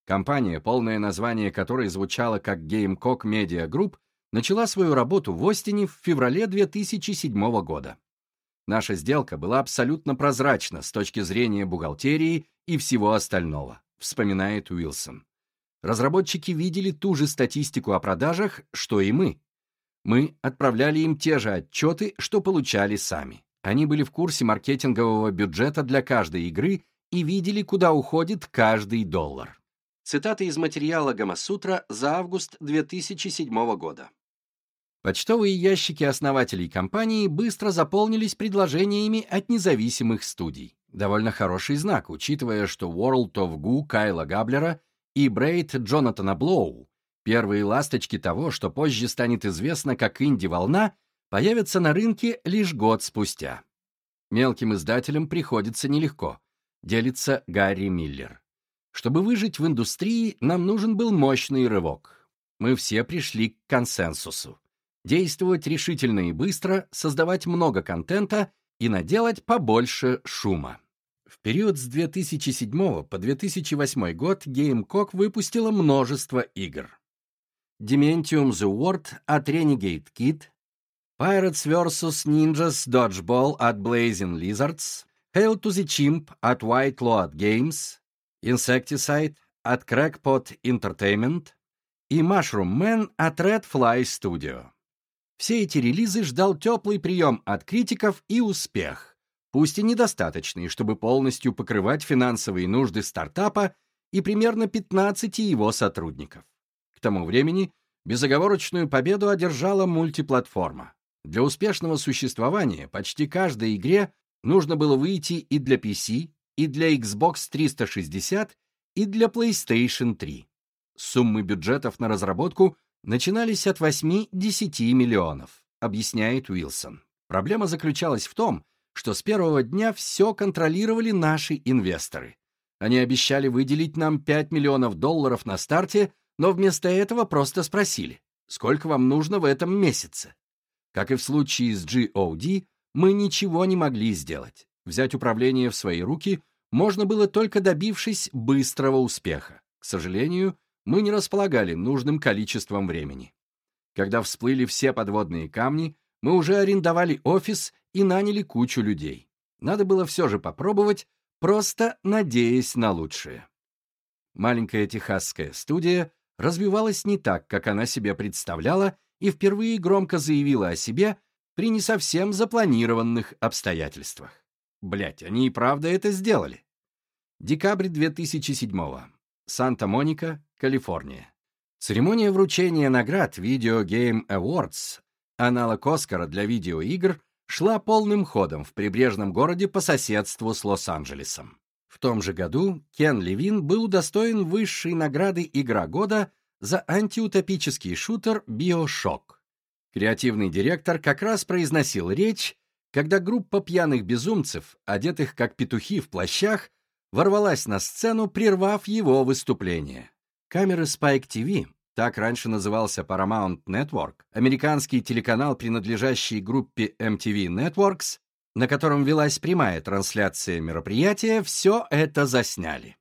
Компания, полное название которой звучало как Gamecock Media Group, начала свою работу в Остине в феврале 2007 года. Наша сделка была абсолютно прозрачна с точки зрения бухгалтерии и всего остального, вспоминает Уилсон. Разработчики видели ту же статистику о продажах, что и мы, мы отправляли им те же отчеты, что получали сами. Они были в курсе маркетингового бюджета для каждой игры и видели, куда уходит каждый доллар. Цитата из материала Гамасутра за август 2007 года. Почтовые ящики основателей компании быстро заполнились предложениями от независимых студий. Довольно хороший знак, учитывая, что World of Goo Кайла Габлера и Брейд Джонатана Блоу Первые ласточки того, что позже станет известно как инди-волна, появятся на рынке лишь год спустя. Мелким издателям приходится нелегко, делится Гарри Миллер. Чтобы выжить в индустрии, нам нужен был мощный рывок. Мы все пришли к консенсусу. Действовать решительно и быстро, создавать много контента и наделать побольше шума. В период с 2007 по 2008 год GameCock выпустила множество игр. Dementium The Word от Renegade Kid, Pirates vs. Ninjas Dodgeball от Blazing Lizards, Hail to the Chimp от White Lord Games, Insecticide от Crackpot Entertainment и Mushroom Man от Red Fly Studio. Все эти релизы ждал теплый прием от критиков и успех, пусть и недостаточный, чтобы полностью покрывать финансовые нужды стартапа и примерно 15 его сотрудников. К тому времени безоговорочную победу одержала мультиплатформа. Для успешного существования почти каждой игре нужно было выйти и для PC, и для Xbox 360, и для PlayStation 3. Суммы бюджетов на разработку начинались от 8-10 миллионов, объясняет Уилсон. Проблема заключалась в том, что с первого дня все контролировали наши инвесторы. Они обещали выделить нам 5 миллионов долларов на старте, но вместо этого просто спросили, сколько вам нужно в этом месяце. Как и в случае с GOD, мы ничего не могли сделать. Взять управление в свои руки можно было только добившись быстрого успеха. К сожалению, мы не располагали нужным количеством времени. Когда всплыли все подводные камни, мы уже арендовали офис и наняли кучу людей. Надо было все же попробовать, просто надеясь на лучшее. Маленькая техасская студия развивалась не так, как она себе представляла, и впервые громко заявила о себе, при не совсем запланированных обстоятельствах. Блять, они и правда это сделали. Декабрь 2007-го. Санта-Моника, Калифорния. Церемония вручения наград Video Game Awards, аналог Оскара для видеоигр, шла полным ходом в прибрежном городе по соседству с Лос-Анджелесом. В том же году Кен Левин был удостоен высшей награды «Игра года» за антиутопический шутер «Биошок». Креативный директор как раз произносил речь, когда группа пьяных безумцев, одетых как петухи в плащах, ворвалась на сцену, прервав его выступление. Камеры Spike TV, так раньше назывался Paramount Network, американский телеканал, принадлежащий группе MTV Networks, на котором велась прямая трансляция мероприятия, все это засняли.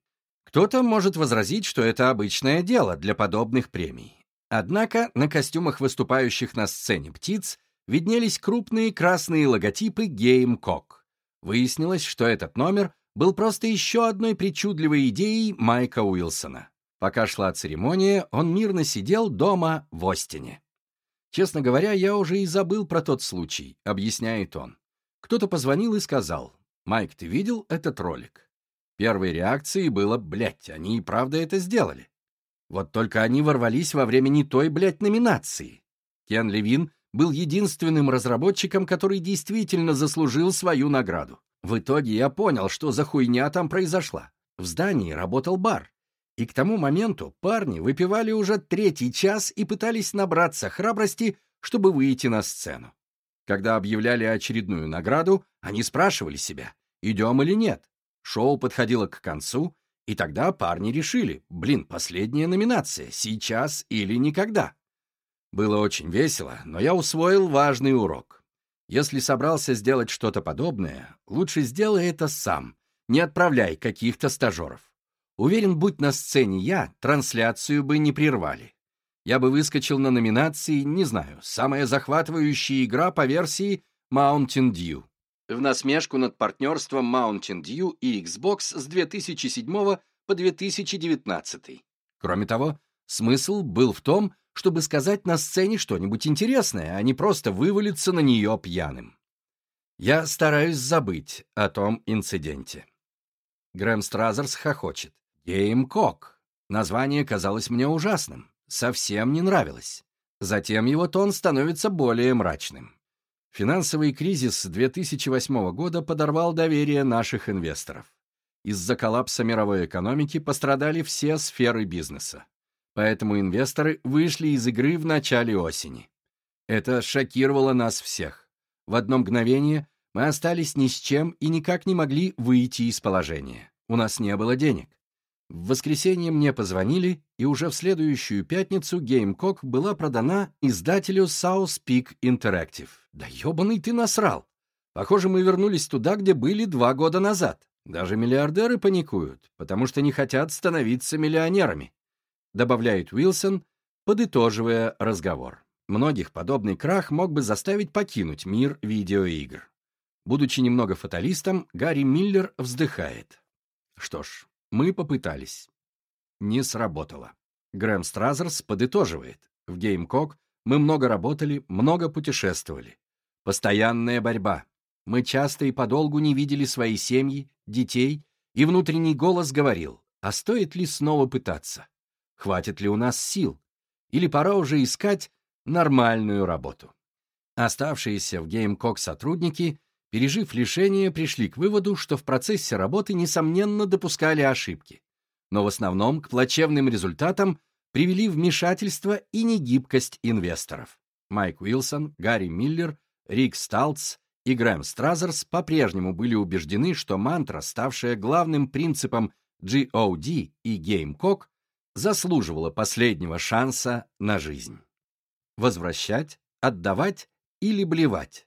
Кто-то может возразить, что это обычное дело для подобных премий. Однако на костюмах выступающих на сцене птиц виднелись крупные красные логотипы Gamecock. Выяснилось, что этот номер был просто еще одной причудливой идеей Майка Уилсона. Пока шла церемония, он мирно сидел дома в Остине. «Честно говоря, я уже и забыл про тот случай», — объясняет он. Кто-то позвонил и сказал, «Майк, ты видел этот ролик?» Первой реакцией было, блядь, они и правда это сделали. Вот только они ворвались во время не той, блядь, номинации. Кен Левин был единственным разработчиком, который действительно заслужил свою награду. В итоге я понял, что за хуйня там произошла. В здании работал бар. И к тому моменту парни выпивали уже третий час и пытались набраться храбрости, чтобы выйти на сцену. Когда объявляли очередную награду, они спрашивали себя, идем или нет. Шоу подходило к концу, и тогда парни решили, блин, последняя номинация, сейчас или никогда. Было очень весело, но я усвоил важный урок. Если собрался сделать что-то подобное, лучше сделай это сам, не отправляй каких-то стажеров. Уверен, будь на сцене я, трансляцию бы не прервали. Я бы выскочил на номинации, не знаю, самая захватывающая игра по версии Mountain Dew в насмешку над партнерством Mountain Dew и Xbox с 2007 по 2019. Кроме того, смысл был в том, чтобы сказать на сцене что-нибудь интересное, а не просто вывалиться на нее пьяным. Я стараюсь забыть о том инциденте. Грэм Стразерс хохочет. Gamecock. Название казалось мне ужасным, совсем не нравилось. Затем его тон становится более мрачным. Финансовый кризис 2008 года подорвал доверие наших инвесторов. Из-за коллапса мировой экономики пострадали все сферы бизнеса. Поэтому инвесторы вышли из игры в начале осени. Это шокировало нас всех. В одно мгновение мы остались ни с чем и никак не могли выйти из положения. У нас не было денег. В воскресенье мне позвонили, и уже в следующую пятницу Gamecock была продана издателю South Peak Interactive. Да ебаный ты насрал! Похоже, мы вернулись туда, где были два года назад. Даже миллиардеры паникуют, потому что не хотят становиться миллионерами, добавляет Уилсон, подытоживая разговор. Многих подобный крах мог бы заставить покинуть мир видеоигр. Будучи немного фаталистом, Гарри Миллер вздыхает. Что ж, мы попытались. Не сработало. Грэм Стразерс подытоживает. В Gamecock мы много работали, много путешествовали. Постоянная борьба. Мы часто и подолгу не видели свои семьи, детей, и внутренний голос говорил, а стоит ли снова пытаться? Хватит ли у нас сил? Или пора уже искать нормальную работу? Оставшиеся в Gamecock сотрудники пережив лишения, пришли к выводу, что в процессе работы, несомненно, допускали ошибки. Но в основном к плачевным результатам привели вмешательство и негибкость инвесторов. Майк Уилсон, Гарри Миллер, Рик Сталц и Грэм Стразерс по-прежнему были убеждены, что мантра, ставшая главным принципом GOD и Gamecock, заслуживала последнего шанса на жизнь. Возвращать, отдавать или блевать.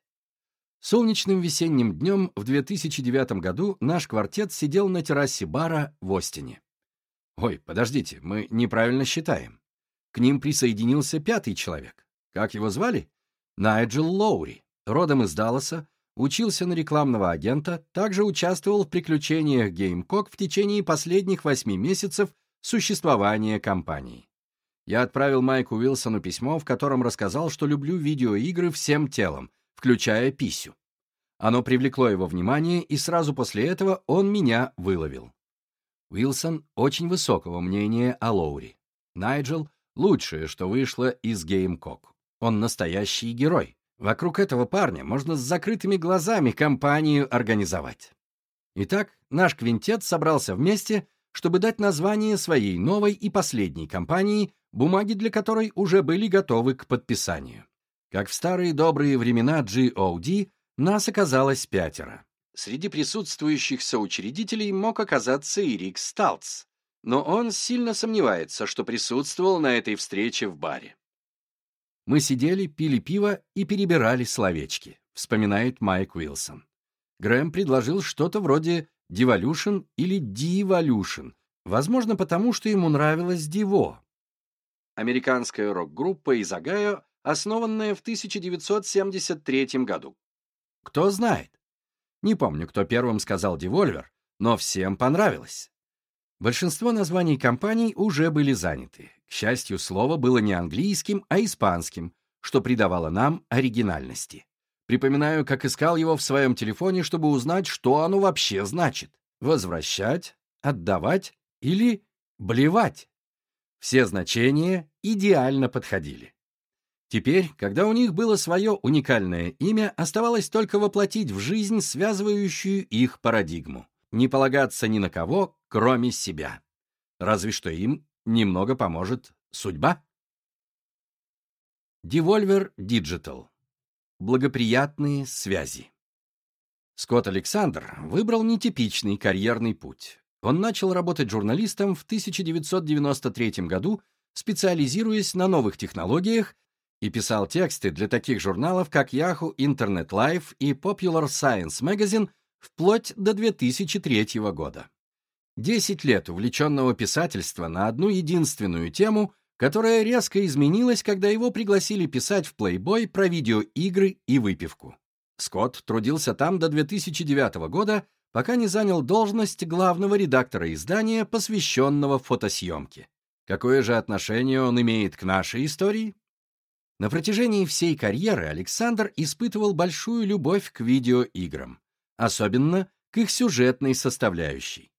Солнечным весенним днем в 2009 году наш квартет сидел на террасе бара в Остине. Ой, подождите, мы неправильно считаем. К ним присоединился пятый человек. Как его звали? Найджел Лоури, родом из Далласа, учился на рекламного агента, также участвовал в приключениях Gamecock в течение последних восьми месяцев существования компании. Я отправил Майку Уилсону письмо, в котором рассказал, что люблю видеоигры всем телом — включая писю. Оно привлекло его внимание, и сразу после этого он меня выловил. Уилсон очень высокого мнения о Лоури. Найджел — лучшее, что вышло из Gamecock. Он настоящий герой. Вокруг этого парня можно с закрытыми глазами компанию организовать. Итак, наш квинтет собрался вместе, чтобы дать название своей новой и последней компании, бумаги для которой уже были готовы к подписанию. Как в старые добрые времена GOD, нас оказалось пятеро. Среди присутствующих соучредителей мог оказаться и Рик Сталц, но он сильно сомневается, что присутствовал на этой встрече в баре. Мы сидели, пили пиво и перебирали словечки, вспоминает Майк Уилсон. Грэм предложил что-то вроде «devolution» или «devolution», возможно, потому что ему нравилось «диво». Американская рок-группа из Огайо, основанная в 1973 году. Кто знает, не помню, кто первым сказал «девольвер», но всем понравилось. Большинство названий компаний уже были заняты. К счастью, слово было не английским, а испанским, что придавало нам оригинальности. Припоминаю, как искал его в своем телефоне, чтобы узнать, что оно вообще значит. Возвращать, отдавать или блевать. Все значения идеально подходили. Теперь, когда у них было свое уникальное имя, оставалось только воплотить в жизнь связывающую их парадигму. Не полагаться ни на кого, кроме себя. Разве что им немного поможет судьба. Devolver Digital. Благоприятные связи. Скотт Александр выбрал нетипичный карьерный путь. Он начал работать журналистом в 1993 году, специализируясь на новых технологиях и писал тексты для таких журналов, как Yahoo Internet Life и Popular Science Magazine вплоть до 2003 года. Десять лет увлеченного писательства на одну единственную тему, которая резко изменилась, когда его пригласили писать в Playboy про видеоигры и выпивку. Скотт трудился там до 2009 года, пока не занял должность главного редактора издания, посвященного фотосъемке. Какое же отношение он имеет к нашей истории? На протяжении всей карьеры Александр испытывал большую любовь к видеоиграм, особенно к их сюжетной составляющей.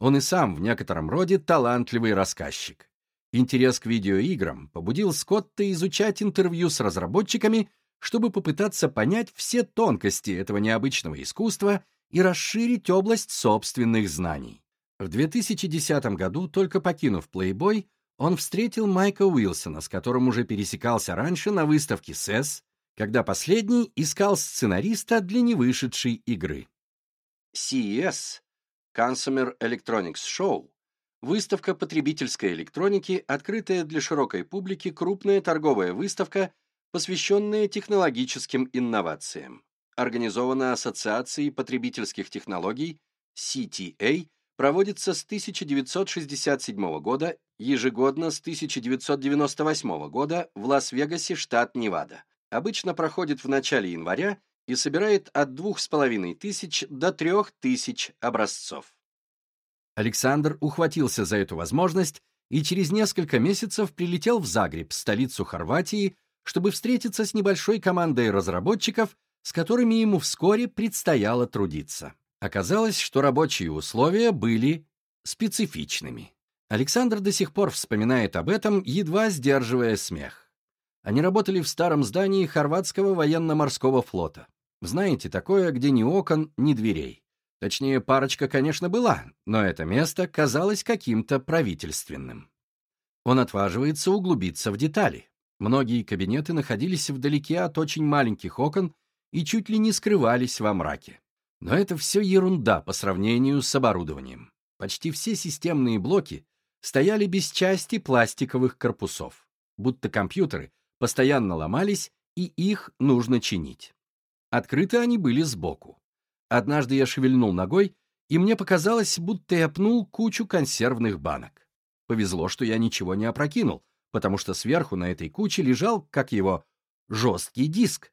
Он и сам в некотором роде талантливый рассказчик. Интерес к видеоиграм побудил Скотта изучать интервью с разработчиками, чтобы попытаться понять все тонкости этого необычного искусства и расширить область собственных знаний. В 2010 году, только покинув Playboy, он встретил Майка Уилсона, с которым уже пересекался раньше на выставке SES, когда последний искал сценариста для невышедшей игры. CES – Consumer Electronics Show – выставка потребительской электроники, открытая для широкой публики крупная торговая выставка, посвященная технологическим инновациям. Организована Ассоциацией потребительских технологий CTA проводится с 1967 года ежегодно с 1998 года в Лас-Вегасе, штат Невада. Обычно проходит в начале января и собирает от 2500 до 3000 образцов. Александр ухватился за эту возможность и через несколько месяцев прилетел в Загреб, столицу Хорватии, чтобы встретиться с небольшой командой разработчиков, с которыми ему вскоре предстояло трудиться. Оказалось, что рабочие условия были специфичными. Александр до сих пор вспоминает об этом, едва сдерживая смех. Они работали в старом здании Хорватского военно-морского флота. Знаете, такое, где ни окон, ни дверей. Точнее, парочка, конечно, была, но это место казалось каким-то правительственным. Он отваживается углубиться в детали. Многие кабинеты находились вдалеке от очень маленьких окон и чуть ли не скрывались во мраке. Но это все ерунда по сравнению с оборудованием. Почти все системные блоки стояли без части пластиковых корпусов, будто компьютеры постоянно ломались, и их нужно чинить. Открыты они были сбоку. Однажды я шевельнул ногой, и мне показалось, будто я пнул кучу консервных банок. Повезло, что я ничего не опрокинул, потому что сверху на этой куче лежал, как его, жесткий диск.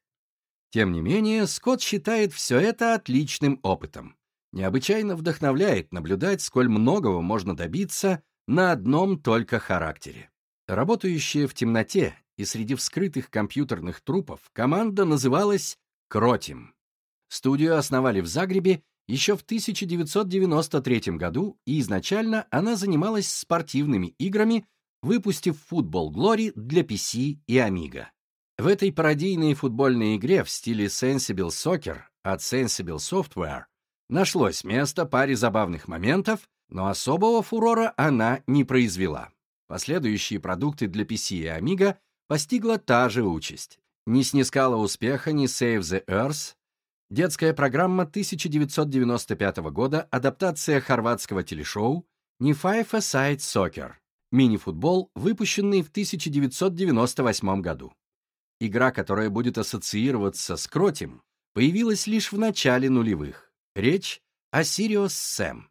Тем не менее, Скотт считает все это отличным опытом. Необычайно вдохновляет наблюдать, сколь многого можно добиться на одном только характере. Работающая в темноте и среди вскрытых компьютерных трупов, команда называлась Croteam. Студию основали в Загребе еще в 1993 году, и изначально она занималась спортивными играми, выпустив Football Glory для PC и Amiga. В этой пародийной футбольной игре в стиле Sensible Soccer от Sensible Software нашлось место паре забавных моментов, но особого фурора она не произвела. Последующие продукты для PC и Amiga постигла та же участь. Не снискала успеха ни Save the Earth, детская программа 1995 года, адаптация хорватского телешоу, ни Five a Side Soccer, мини-футбол, выпущенный в 1998 году. Игра, которая будет ассоциироваться с Croteam, появилась лишь в начале нулевых. Речь о Sirius Sam.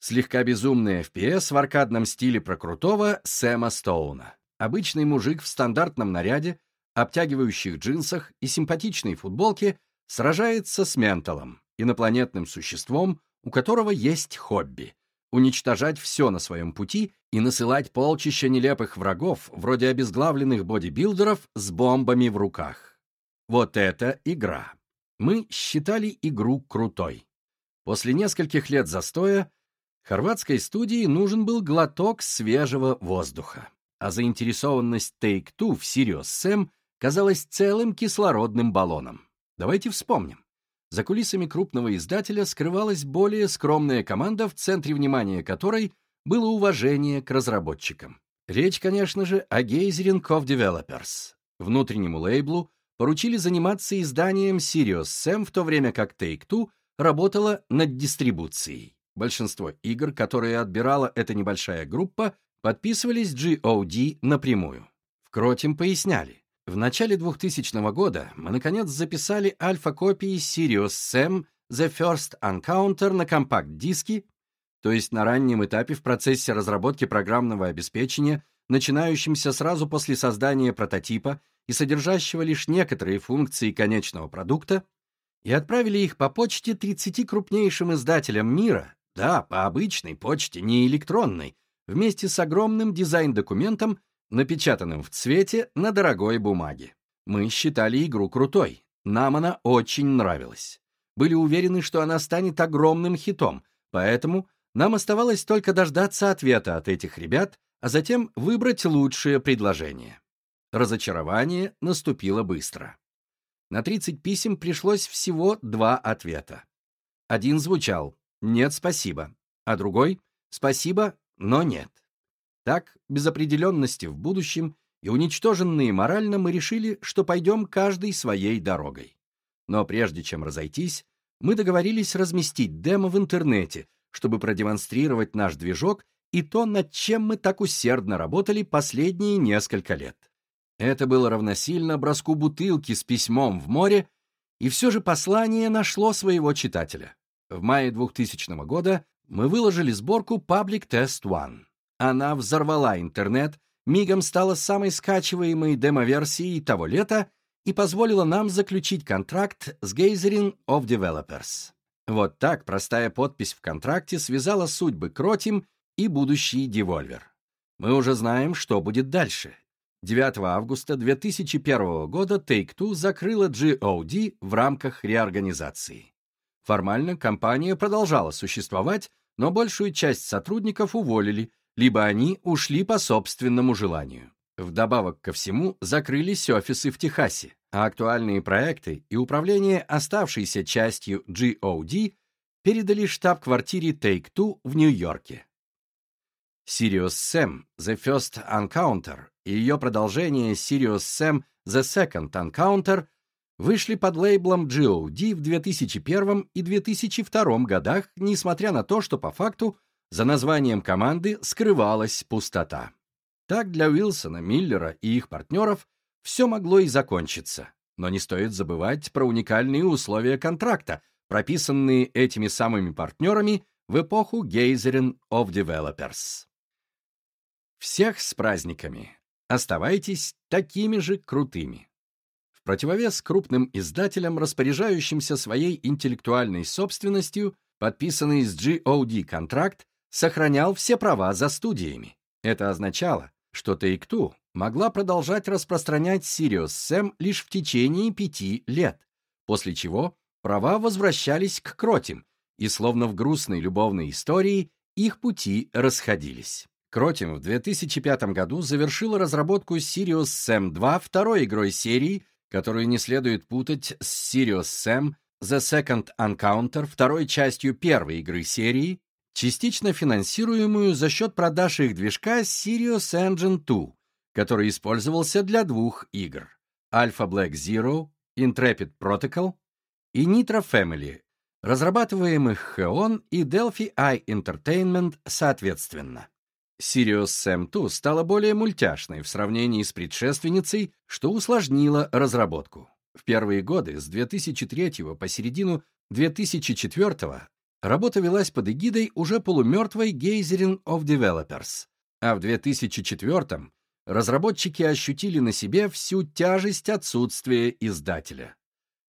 Слегка безумный FPS в аркадном стиле про крутого Сэма Стоуна. Обычный мужик в стандартном наряде, обтягивающих джинсах и симпатичной футболке сражается с менталом, инопланетным существом, у которого есть хобби — уничтожать все на своем пути и насылать полчища нелепых врагов, вроде обезглавленных бодибилдеров с бомбами в руках. Вот это игра. Мы считали игру крутой. После нескольких лет застоя хорватской студии нужен был глоток свежего воздуха, а заинтересованность Take-Two в Sirius Sam казалась целым кислородным баллоном. Давайте вспомним. За кулисами крупного издателя скрывалась более скромная команда, в центре внимания которой было уважение к разработчикам. Речь, конечно же, о Gazering of Developers. Внутреннему лейблу поручили заниматься изданием Serious Sam, в то время как Take-Two работала над дистрибуцией. Большинство игр, которые отбирала эта небольшая группа, подписывались GOD напрямую. В Croteam поясняли. В начале 2000 года мы, наконец, записали альфа-копии Serious Sam The First Encounter на компакт-диске, то есть на раннем этапе в процессе разработки программного обеспечения, начинающемся сразу после создания прототипа и содержащего лишь некоторые функции конечного продукта, и отправили их по почте 30 крупнейшим издателям мира, да, по обычной почте, не электронной, вместе с огромным дизайн-документом, напечатанным в цвете на дорогой бумаге. Мы считали игру крутой, нам она очень нравилась. Были уверены, что она станет огромным хитом, поэтому нам оставалось только дождаться ответа от этих ребят, а затем выбрать лучшее предложение. Разочарование наступило быстро. На 30 писем пришлось всего два ответа. Один звучал «Нет, спасибо», а другой «Спасибо, но нет». Так, без определенности в будущем и уничтоженные морально, мы решили, что пойдем каждой своей дорогой. Но прежде чем разойтись, мы договорились разместить демо в интернете, чтобы продемонстрировать наш движок и то, над чем мы так усердно работали последние несколько лет. Это было равносильно броску бутылки с письмом в море, и все же послание нашло своего читателя. В мае 2000 года мы выложили сборку Public Test One. Она взорвала интернет, мигом стала самой скачиваемой демо-версией того лета и позволила нам заключить контракт с Gazering of Developers. Вот так простая подпись в контракте связала судьбы Croteam и будущий Devolver. Мы уже знаем, что будет дальше. 9 августа 2001 года Take-Two закрыла GOD в рамках реорганизации. Формально компания продолжала существовать, но большую часть сотрудников уволили, либо они ушли по собственному желанию. Вдобавок ко всему, закрылись офисы в Техасе, а актуальные проекты и управление оставшейся частью GOD передали штаб-квартире Take-Two в Нью-Йорке. Sirius Sam The First Encounter и ее продолжение Sirius Sam The Second Encounter вышли под лейблом GOD в 2001 и 2002 годах, несмотря на то, что по факту за названием команды скрывалась пустота. Так для Уилсона, Миллера и их партнеров все могло и закончиться. Но не стоит забывать про уникальные условия контракта, прописанные этими самыми партнерами в эпоху Gazering of Developers. Всех с праздниками! Оставайтесь такими же крутыми. Противовес крупным издателям, распоряжающимся своей интеллектуальной собственностью, подписанный с GOD контракт сохранял все права за студиями. Это означало, что Take-Two могла продолжать распространять Sirius Sam лишь в течение пяти лет, после чего права возвращались к Croteam, и словно в грустной любовной истории их пути расходились. Croteam в 2005 году завершила разработку Serious Sam 2 второй игрой серии, которую не следует путать с Serious Sam The Second Encounter второй частью первой игры серии, частично финансируемую за счет продаж их движка Serious Engine 2, который использовался для двух игр Alpha Black Zero, Intrepid Protocol и Nitro Family, разрабатываемых Xeon и Delphi Eye Entertainment соответственно. Sirius Sam 2 стала более мультяшной в сравнении с предшественницей, что усложнило разработку. В первые годы, с 2003 по середину 2004 работа велась под эгидой уже полумертвой Gazering of Developers, а в 2004 разработчики ощутили на себе всю тяжесть отсутствия издателя.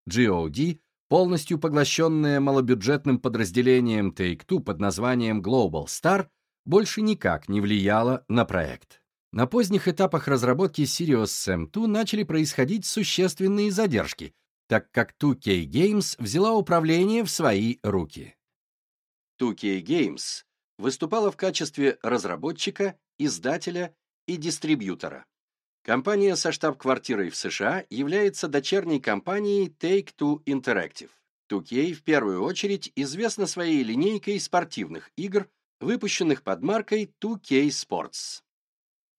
GOD полностью поглощенная малобюджетным подразделением Take-Two под названием Global Star, больше никак не влияла на проект. На поздних этапах разработки Sirius Sam 2 начали происходить существенные задержки, так как 2K Games взяла управление в свои руки. 2K Games выступала в качестве разработчика, издателя и дистрибьютора. Компания со штаб-квартирой в США является дочерней компанией Take-Two Interactive. 2K в первую очередь известна своей линейкой спортивных игр, выпущенных под маркой 2K Sports.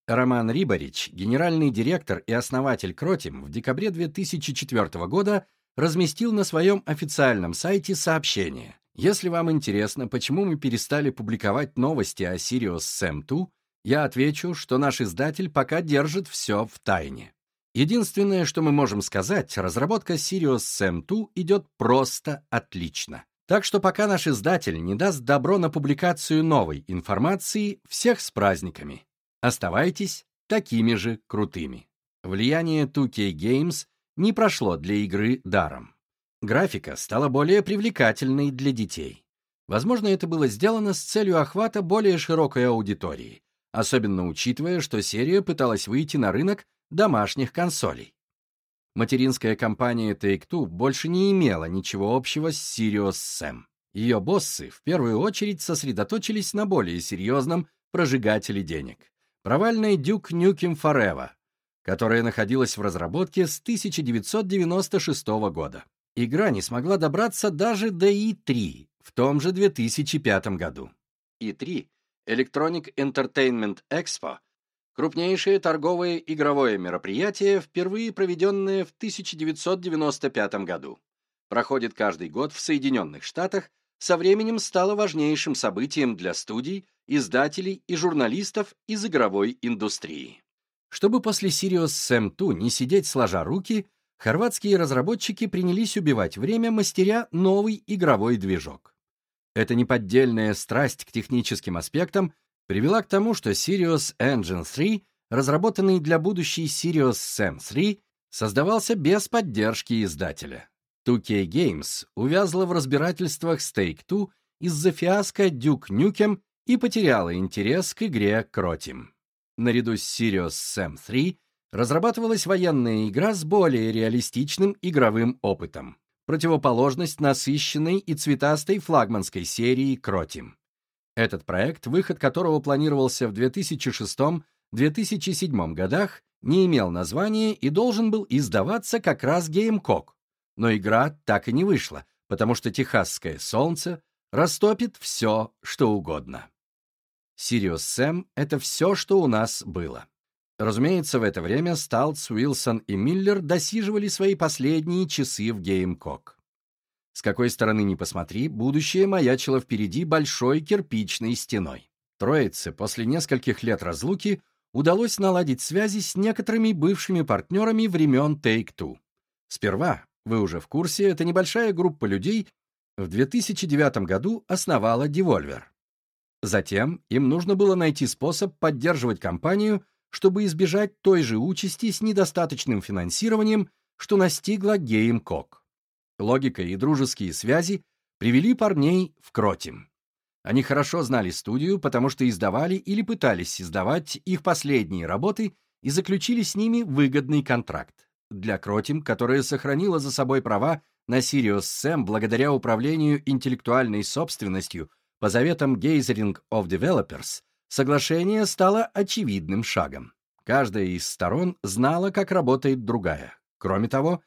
Роман Рибарич, генеральный директор и основатель Croteam, в декабре 2004 года разместил на своем официальном сайте сообщение. Если вам интересно, почему мы перестали публиковать новости о Sirius Sam 2, я отвечу, что наш издатель пока держит все в тайне. Единственное, что мы можем сказать, разработка Sirius Sam 2 идет просто отлично. Так что пока наш издатель не даст добро на публикацию новой информации, всех с праздниками. Оставайтесь такими же крутыми. Влияние 2K Games не прошло для игры даром. Графика стала более привлекательной для детей. Возможно, это было сделано с целью охвата более широкой аудитории, особенно учитывая, что серия пыталась выйти на рынок домашних консолей. Материнская компания Take-Two больше не имела ничего общего с Sirius Sam. Ее боссы в первую очередь сосредоточились на более серьезном прожигателе денег — провальной Duke Nukem Forever, которая находилась в разработке с 1996 года. Игра не смогла добраться даже до E3 в том же 2005 году. E3 Electronic Entertainment Expo – крупнейшее торговое игровое мероприятие, впервые проведенное в 1995 году. Проходит каждый год в Соединенных Штатах, со временем стало важнейшим событием для студий, издателей и журналистов из игровой индустрии. Чтобы после Sirius Sam 2 не сидеть сложа руки, хорватские разработчики принялись убивать время, мастеря новый игровой движок. Эта неподдельная страсть к техническим аспектам привела к тому, что Sirius Engine 3, разработанный для будущей Sirius Sam 3, создавался без поддержки издателя. 2K Games увязла в разбирательствах с Take-Two из-за фиаско Duke Nukem и потеряла интерес к игре Croteam. Наряду с Serious Sam 3 разрабатывалась военная игра с более реалистичным игровым опытом противоположность насыщенной и цветастой флагманской серии «Croteam». Этот проект, выход которого планировался в 2006-2007 годах, не имел названия и должен был издаваться как раз Gamecock. Но игра так и не вышла, потому что техасское солнце растопит все, что угодно. Serious Sam — это все, что у нас было. Разумеется, в это время Сталц, Уилсон и Миллер досиживали свои последние часы в Gamecock. С какой стороны ни посмотри, будущее маячило впереди большой кирпичной стеной. Троице после нескольких лет разлуки удалось наладить связи с некоторыми бывшими партнерами времен Take-Two. Сперва, вы уже в курсе, эта небольшая группа людей в 2009 году основала Devolver. Затем им нужно было найти способ поддерживать компанию чтобы избежать той же участи с недостаточным финансированием, что настигла Gamecock. Логика и дружеские связи привели парней в Croteam. Они хорошо знали студию, потому что издавали или пытались издавать их последние работы и заключили с ними выгодный контракт. Для Croteam, которая сохранила за собой права на Serious Sam благодаря управлению интеллектуальной собственностью по заветам Gathering of Developers, соглашение стало очевидным шагом. Каждая из сторон знала, как работает другая. Кроме того,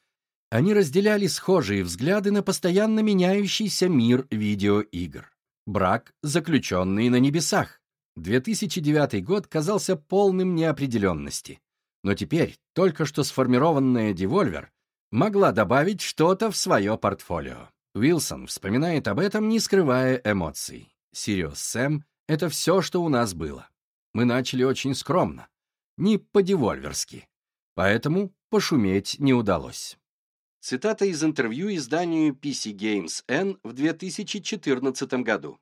они разделяли схожие взгляды на постоянно меняющийся мир видеоигр. Брак, заключенный на небесах. 2009 год казался полным неопределенности. Но теперь только что сформированная Devolver могла добавить что-то в свое портфолио. Уилсон вспоминает об этом, не скрывая эмоций. Сириус Сэм — это все, что у нас было. Мы начали очень скромно, не по-девольверски. Поэтому пошуметь не удалось. Цитата из интервью изданию PC Games N в 2014 году.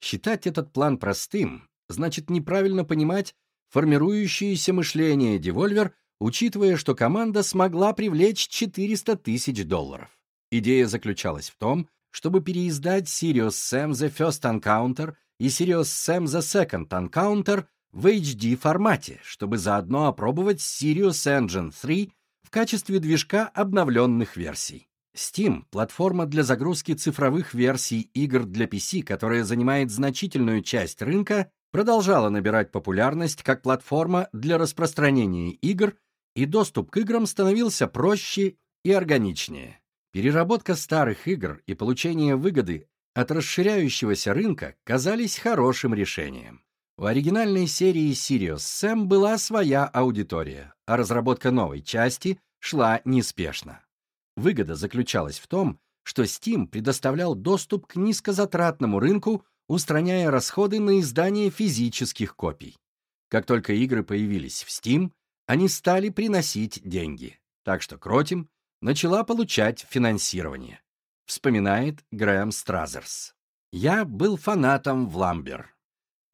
Считать этот план простым значит неправильно понимать формирующееся мышление Devolver, учитывая, что команда смогла привлечь 400 тысяч долларов. Идея заключалась в том, чтобы переиздать Sirius Sam The First Encounter и Sirius Sam The Second Encounter в HD формате, чтобы заодно опробовать Sirius Engine 3 в качестве движка обновленных версий. Steam — платформа для загрузки цифровых версий игр для PC, которая занимает значительную часть рынка, продолжала набирать популярность как платформа для распространения игр, и доступ к играм становился проще и органичнее. Переработка старых игр и получение выгоды от расширяющегося рынка казались хорошим решением. У оригинальной серии Sirius Sam была своя аудитория, а разработка новой части шла неспешно. Выгода заключалась в том, что Steam предоставлял доступ к низкозатратному рынку, устраняя расходы на издание физических копий. Как только игры появились в Steam, они стали приносить деньги, так что Croteam начала получать финансирование. Вспоминает Грэм Стразерс. «Я был фанатом Vlambeer.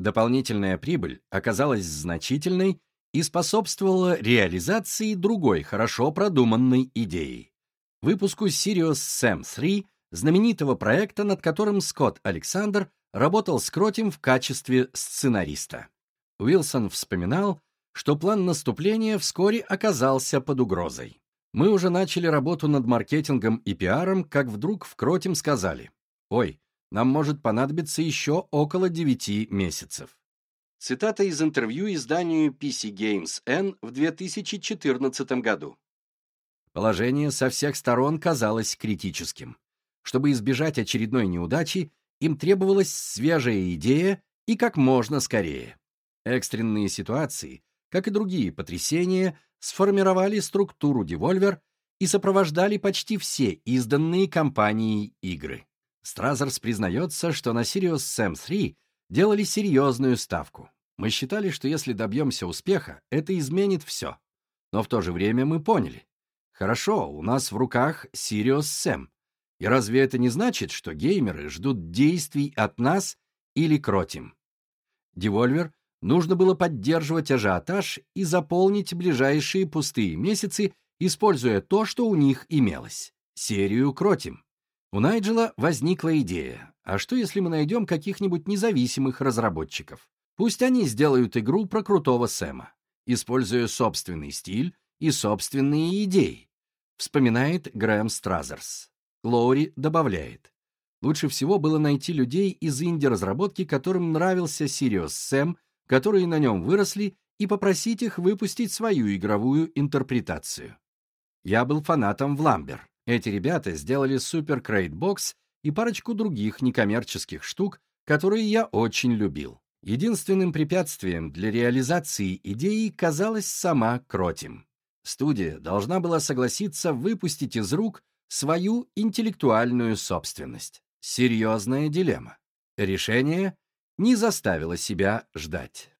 Дополнительная прибыль оказалась значительной и способствовала реализации другой хорошо продуманной идеи — выпуску Serious Sam 3, знаменитого проекта, над которым Скотт Александр работал с Croteam в качестве сценариста. Уилсон вспоминал, что план наступления вскоре оказался под угрозой. Мы уже начали работу над маркетингом и пиаром, как вдруг в Croteam сказали, «Ой, нам может понадобиться еще около 9 месяцев. Цитата из интервью изданию PC Games N в 2014 году. Положение со всех сторон казалось критическим. Чтобы избежать очередной неудачи, им требовалась свежая идея и как можно скорее. Экстренные ситуации, как и другие потрясения, сформировали структуру Devolver и сопровождали почти все изданные компанией игры. Стразерс признается, что на Serious Sam 3 делали серьезную ставку. Мы считали, что если добьемся успеха, это изменит все. Но в то же время мы поняли. Хорошо, у нас в руках Serious Sam. И разве это не значит, что геймеры ждут действий от нас или Croteam? Devolver нужно было поддерживать ажиотаж и заполнить ближайшие пустые месяцы, используя то, что у них имелось. Серию Croteam. У Найджела возникла идея, а что если мы найдем каких-нибудь независимых разработчиков? Пусть они сделают игру про крутого Сэма, используя собственный стиль и собственные идеи, вспоминает Грэм Стразерс. Лоури добавляет. Лучше всего было найти людей из инди-разработки, которым нравился Sirius Сэм, которые на нем выросли, и попросить их выпустить свою игровую интерпретацию. Я был фанатом Vlambeer. Эти ребята сделали Crate Box и парочку других некоммерческих штук, которые я очень любил. Единственным препятствием для реализации идеи казалась сама Croteam. Студия должна была согласиться выпустить из рук свою интеллектуальную собственность. Серьезная дилемма. Решение не заставило себя ждать.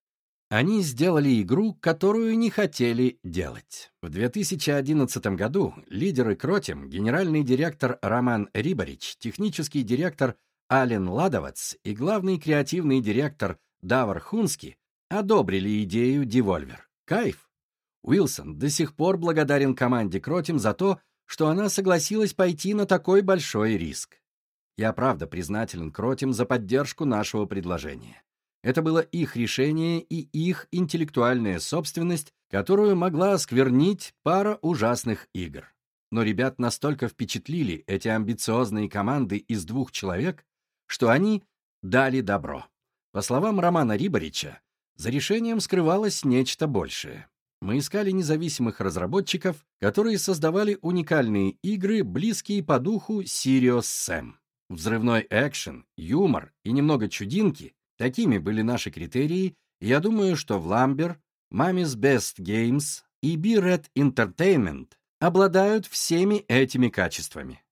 Они сделали игру, которую не хотели делать. В 2011 году лидеры Croteam, генеральный директор Роман Рибарич, технический директор Ален Ладовец и главный креативный директор Давор Хунски одобрили идею Devolver. Кайф! Уилсон до сих пор благодарен команде Croteam за то, что она согласилась пойти на такой большой риск. Я правда признателен Croteam за поддержку нашего предложения. Это было их решение и их интеллектуальная собственность, которую могла осквернить пара ужасных игр. но ребят настолько впечатлили эти амбициозные команды из двух человек, что они дали добро. По словам Романа Рибарича, за решением скрывалось нечто большее. Мы искали независимых разработчиков, которые создавали уникальные игры, близкие по духу Sirius Sam. Взрывной экшен, юмор и немного чудинки — такими были наши критерии, и я думаю, что в Ламбер, Mommy's Best Games и B-Red Entertainment обладают всеми этими качествами.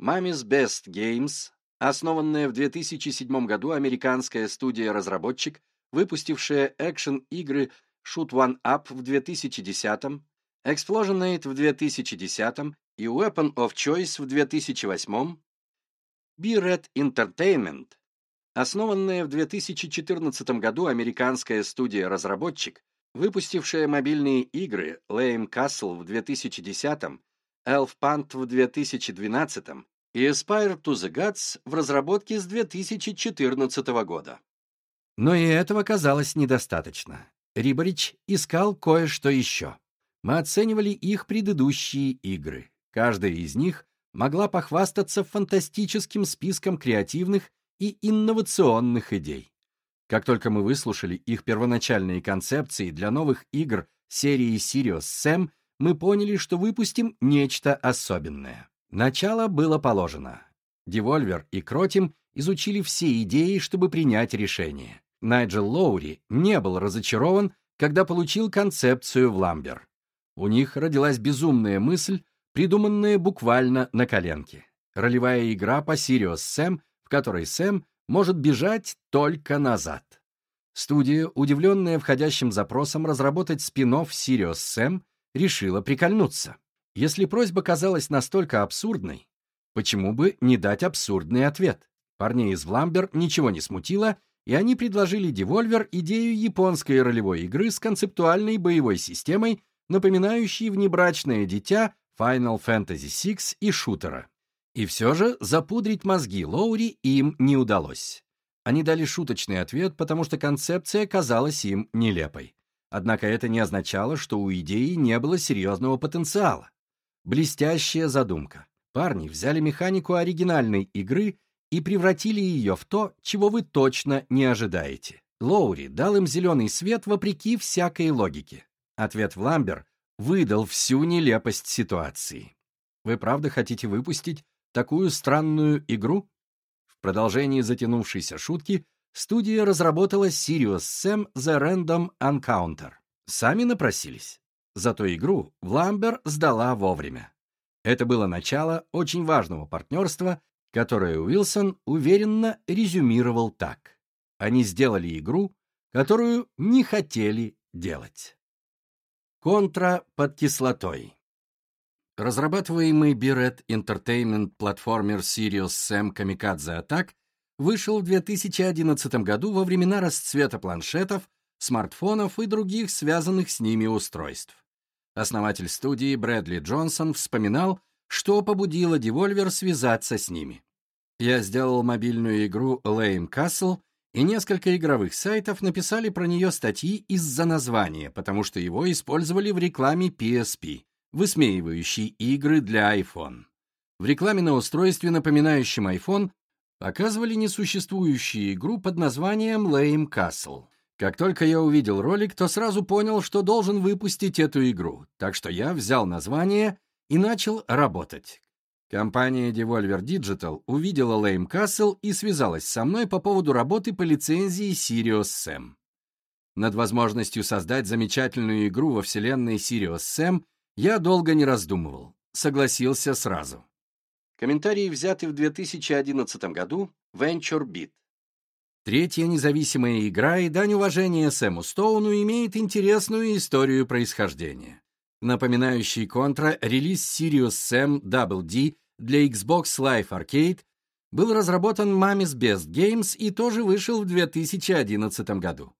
Mommy's Best Games, основанная в 2007 году американская студия-разработчик, выпустившая экшен-игры Shoot One Up в 2010, Explosionate в 2010 и Weapon of Choice в 2008, B-Red Entertainment, основанная в 2014 году американская студия-разработчик, выпустившая мобильные игры Lame Castle в 2010, Elf Punt в 2012 и Aspire to the Gods в разработке с 2014 года. Но и этого казалось недостаточно. Риборич искал кое-что еще. Мы оценивали их предыдущие игры. Каждая из них могла похвастаться фантастическим списком креативных и инновационных идей. Как только мы выслушали их первоначальные концепции для новых игр серии Serious Sam, мы поняли, что выпустим нечто особенное. Начало было положено. Devolver и Croteam изучили все идеи, чтобы принять решение. Найджел Лоури не был разочарован, когда получил концепцию Vlambeer. У них родилась безумная мысль, придуманная буквально на коленке. Ролевая игра по Sirius в которой Сэм может бежать только назад. Студия, удивленная входящим запросом разработать спин-офф Sirius Сэм, решила прикольнуться. Если просьба казалась настолько абсурдной, почему бы не дать абсурдный ответ? Парней из Вламбер ничего не смутило, и они предложили Devolver идею японской ролевой игры с концептуальной боевой системой, напоминающей внебрачное дитя Final Fantasy VI и шутера. И все же запудрить мозги Лоури им не удалось. Они дали шуточный ответ, потому что концепция казалась им нелепой. Однако это не означало, что у идеи не было серьезного потенциала. Блестящая задумка. Парни взяли механику оригинальной игры и превратили ее в то, чего вы точно не ожидаете. Лоури дал им зеленый свет вопреки всякой логике. Ответ в Ламбер выдал всю нелепость ситуации. Вы правда хотите выпустить такую странную игру? В продолжении затянувшейся шутки студия разработала Sirius Sam The Random Encounter. Сами напросились. Зато игру Вламбер сдала вовремя. Это было начало очень важного партнерства, которое Уилсон уверенно резюмировал так. Они сделали игру, которую не хотели делать. Контра под кислотой. Разрабатываемый Biret Entertainment платформер Sirius Sam Kamikaze Attack вышел в 2011 году во времена расцвета планшетов, смартфонов и других связанных с ними устройств. Основатель студии Брэдли Джонсон вспоминал, что побудило Devolver связаться с ними. Я сделал мобильную игру Lame Castle и несколько игровых сайтов написали про нее статьи из-за названия, потому что его использовали в рекламе PSP, высмеивающей игры для iPhone. В рекламе на устройстве, напоминающем iPhone, показывали несуществующую игру под названием Lame Castle. Как только я увидел ролик, то сразу понял, что должен выпустить эту игру, так что я взял название и начал работать. Компания Devolver Digital увидела Lame Castle и связалась со мной по поводу работы по лицензии Sirius Sam. Над возможностью создать замечательную игру во вселенной Sirius Sam я долго не раздумывал, согласился сразу. Комментарии взяты в 2011 году Venture Beat. Третья независимая игра и дань уважения Сэму Стоуну имеет интересную историю происхождения. Напоминающий контра релиз Sirius Sam Double D для Xbox Live Arcade был разработан Mommy's Best Games и тоже вышел в 2011 году.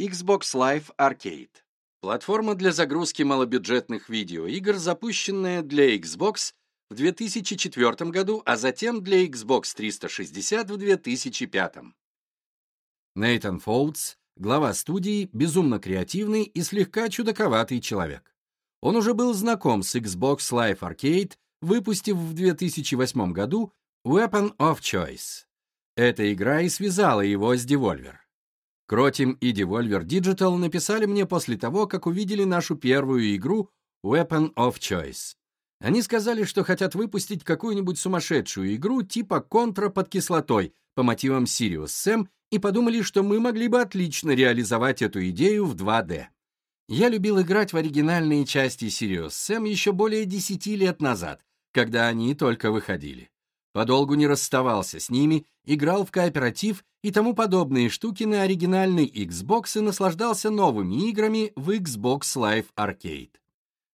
Xbox Live Arcade — платформа для загрузки малобюджетных видеоигр, запущенная для Xbox в 2004 году, а затем для Xbox 360 в 2005. Нейтан Фоутс, глава студии, безумно креативный и слегка чудаковатый человек. Он уже был знаком с Xbox Live Arcade, выпустив в 2008 году Weapon of Choice. Эта игра и связала его с Devolver. Croteam и Devolver Digital написали мне после того, как увидели нашу первую игру Weapon of Choice. Они сказали, что хотят выпустить какую-нибудь сумасшедшую игру типа «Контра под кислотой» по мотивам Serious Sam и подумали, что мы могли бы отлично реализовать эту идею в 2D. Я любил играть в оригинальные части Sirius Sam еще более 10 лет назад, когда они только выходили. Подолгу не расставался с ними, играл в кооператив и тому подобные штуки на оригинальный Xbox и наслаждался новыми играми в Xbox Live Arcade.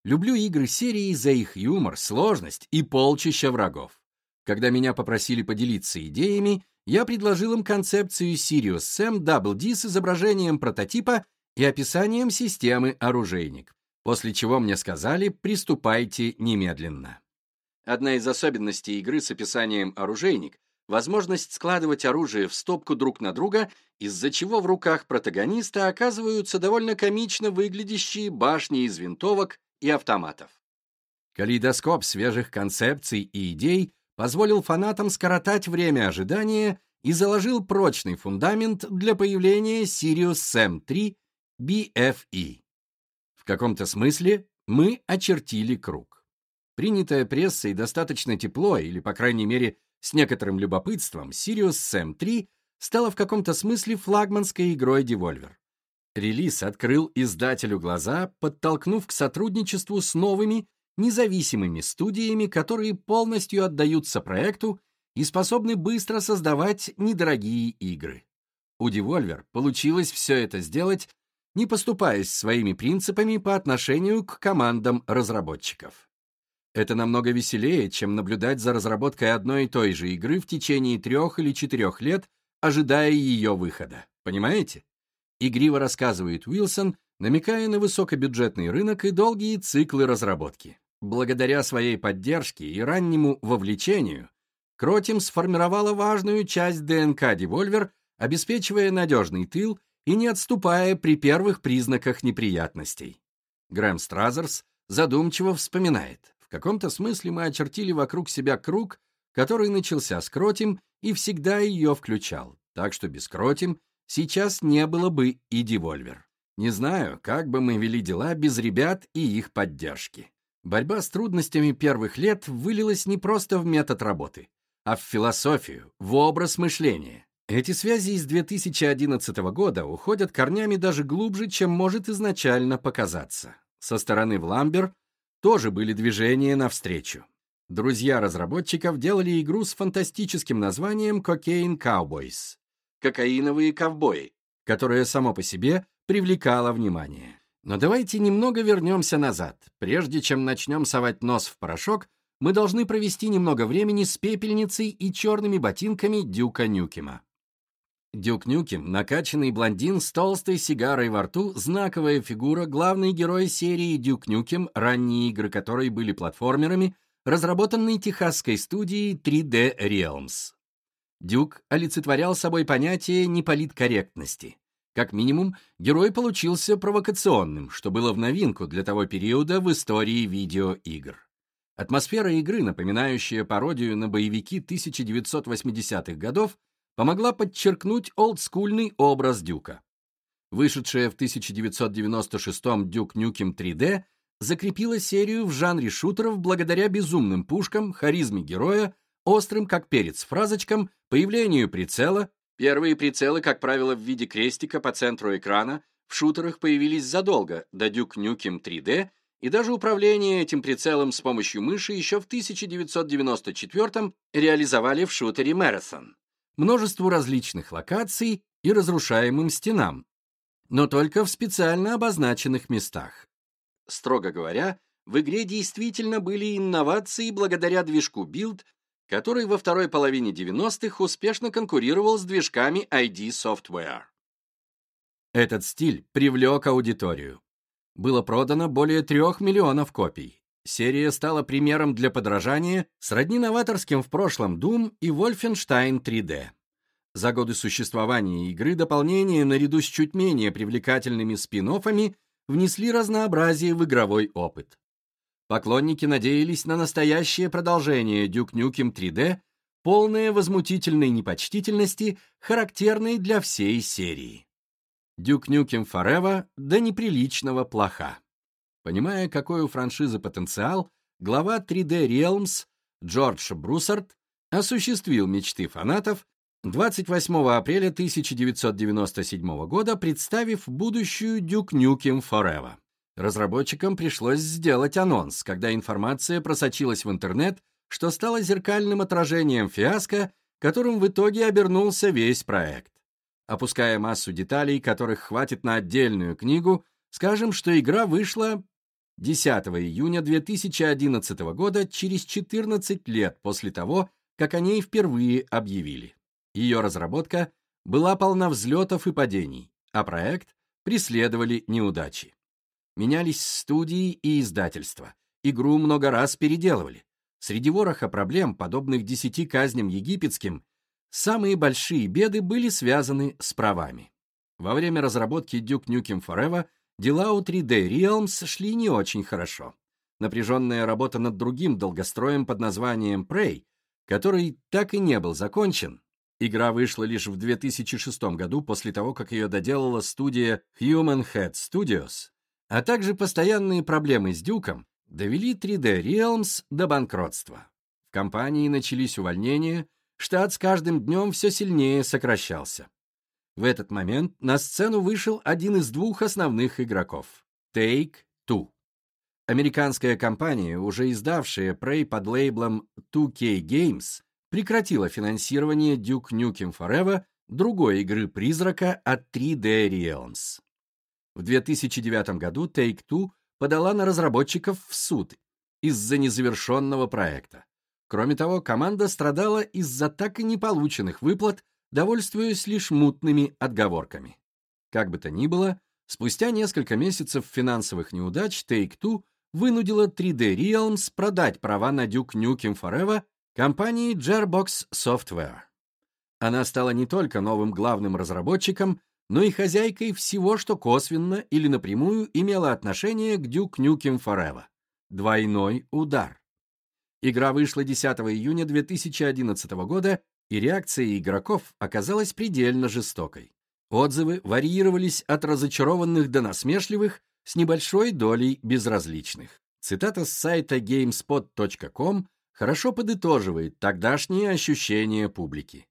Люблю игры серии за их юмор, сложность и полчища врагов. Когда меня попросили поделиться идеями, я предложил им концепцию Sirius Sam Double D с изображением прототипа и описанием системы оружейник, после чего мне сказали «приступайте немедленно». Одна из особенностей игры с описанием оружейник — возможность складывать оружие в стопку друг на друга, из-за чего в руках протагониста оказываются довольно комично выглядящие башни из винтовок и автоматов. Калейдоскоп свежих концепций и идей позволил фанатам скоротать время ожидания и заложил прочный фундамент для появления Sirius Sam 3 BFE. В каком-то смысле мы очертили круг. Принятая прессой достаточно тепло, или, по крайней мере, с некоторым любопытством, Sirius Sam 3 стала в каком-то смысле флагманской игрой Devolver. Релиз открыл издателю глаза, подтолкнув к сотрудничеству с новыми, независимыми студиями, которые полностью отдаются проекту и способны быстро создавать недорогие игры. У Devolver получилось все это сделать, не поступаясь своими принципами по отношению к командам разработчиков. Это намного веселее, чем наблюдать за разработкой одной и той же игры в течение трех или четырех лет, ожидая ее выхода. Понимаете? Игриво рассказывает Уилсон, намекая на высокобюджетный рынок и долгие циклы разработки. Благодаря своей поддержке и раннему вовлечению, Croteam сформировала важную часть ДНК Devolver, обеспечивая надежный тыл и не отступая при первых признаках неприятностей. Грэм Стразерс задумчиво вспоминает. В каком-то смысле мы очертили вокруг себя круг, который начался с Croteam и всегда ее включал, так что без Croteam сейчас не было бы и Devolver. Не знаю, как бы мы вели дела без ребят и их поддержки. Борьба с трудностями первых лет вылилась не просто в метод работы, а в философию, в образ мышления. Эти связи из 2011 года уходят корнями даже глубже, чем может изначально показаться. Со стороны Вламбер тоже были движения навстречу. Друзья разработчиков делали игру с фантастическим названием Cocaine Cowboys кокаиновые ковбои, которое само по себе привлекало внимание. Но давайте немного вернемся назад. Прежде чем начнем совать нос в порошок, мы должны провести немного времени с пепельницей и черными ботинками Дюка Нюкема. Дюк Нюкем, накачанный блондин с толстой сигарой во рту, знаковая фигура, главный герой серии Duke Nukem, ранние игры которой были платформерами, разработанной техасской студией 3D Realms. Дюк олицетворял собой понятие неполиткорректности. Как минимум, герой получился провокационным, что было в новинку для того периода в истории видеоигр. Атмосфера игры, напоминающая пародию на боевики 1980-х годов, помогла подчеркнуть олдскульный образ Дюка. Вышедшая в 1996-м Дюк Нюкем 3D закрепила серию в жанре шутеров благодаря безумным пушкам, харизме героя, острым как перец фразочкам, появлению прицела. Первые прицелы, как правило, в виде крестика по центру экрана, в шутерах появились задолго до Duke Nukem 3D, и даже управление этим прицелом с помощью мыши еще в 1994 реализовали в шутере Marathon. Множеству различных локаций и разрушаемым стенам, но только в специально обозначенных местах. Строго говоря, в игре действительно были инновации благодаря движку Build, который во второй половине 90-х успешно конкурировал с движками ID Software. Этот стиль привлек аудиторию. Было продано более трех миллионов копий. Серия стала примером для подражания сродни новаторским в прошлом Doom и Wolfenstein 3D. За годы существования игры дополнения наряду с чуть менее привлекательными спин внесли разнообразие в игровой опыт. Поклонники надеялись на настоящее продолжение Duke Nukem 3D, полное возмутительной непочтительности, характерной для всей серии. Duke Nukem Forever до неприличного плоха. Понимая, какой у франшизы потенциал, глава 3D Realms Джордж Бруссард осуществил мечты фанатов 28 апреля 1997 года, представив будущую Duke Nukem Forever. Разработчикам пришлось сделать анонс, когда информация просочилась в интернет, что стало зеркальным отражением фиаско, которым в итоге обернулся весь проект. Опуская массу деталей, которых хватит на отдельную книгу, скажем, что игра вышла 10 июня 2011 года, через 14 лет после того, как о ней впервые объявили. Ее разработка была полна взлетов и падений, а проект преследовали неудачи. Менялись студии и издательства. Игру много раз переделывали. Среди вороха проблем, подобных десяти казням египетским, самые большие беды были связаны с правами. Во время разработки Duke Nukem Forever дела у 3D Realms шли не очень хорошо. Напряженная работа над другим долгостроем под названием Prey, который так и не был закончен, Игра вышла лишь в 2006 году после того, как ее доделала студия Human Head Studios, а также постоянные проблемы с Дюком довели 3D Realms до банкротства. В компании начались увольнения, штат с каждым днем все сильнее сокращался. В этот момент на сцену вышел один из двух основных игроков — Take-Two. Американская компания, уже издавшая Prey под лейблом 2K Games, прекратила финансирование Duke Nukem Forever, другой игры-призрака от 3D Realms. В 2009 году Take-Two подала на разработчиков в суд из-за незавершенного проекта. Кроме того, команда страдала из-за так и не полученных выплат, довольствуясь лишь мутными отговорками. Как бы то ни было, спустя несколько месяцев финансовых неудач Take-Two вынудила 3D Realms продать права на Duke Nukem Forever компании Gearbox Software. Она стала не только новым главным разработчиком, но и хозяйкой всего, что косвенно или напрямую имело отношение к Duke Nukem Forever. Двойной удар. Игра вышла 10 июня 2011 года, и реакция игроков оказалась предельно жестокой. Отзывы варьировались от разочарованных до насмешливых с небольшой долей безразличных. Цитата с сайта gamespot.com хорошо подытоживает тогдашние ощущения публики.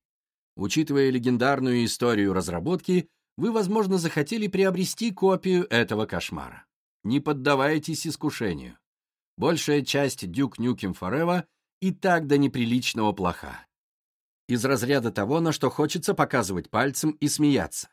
Учитывая легендарную историю разработки, вы, возможно, захотели приобрести копию этого кошмара. Не поддавайтесь искушению. Большая часть Duke Nukem Forever и так до неприличного плоха. Из разряда того, на что хочется показывать пальцем и смеяться.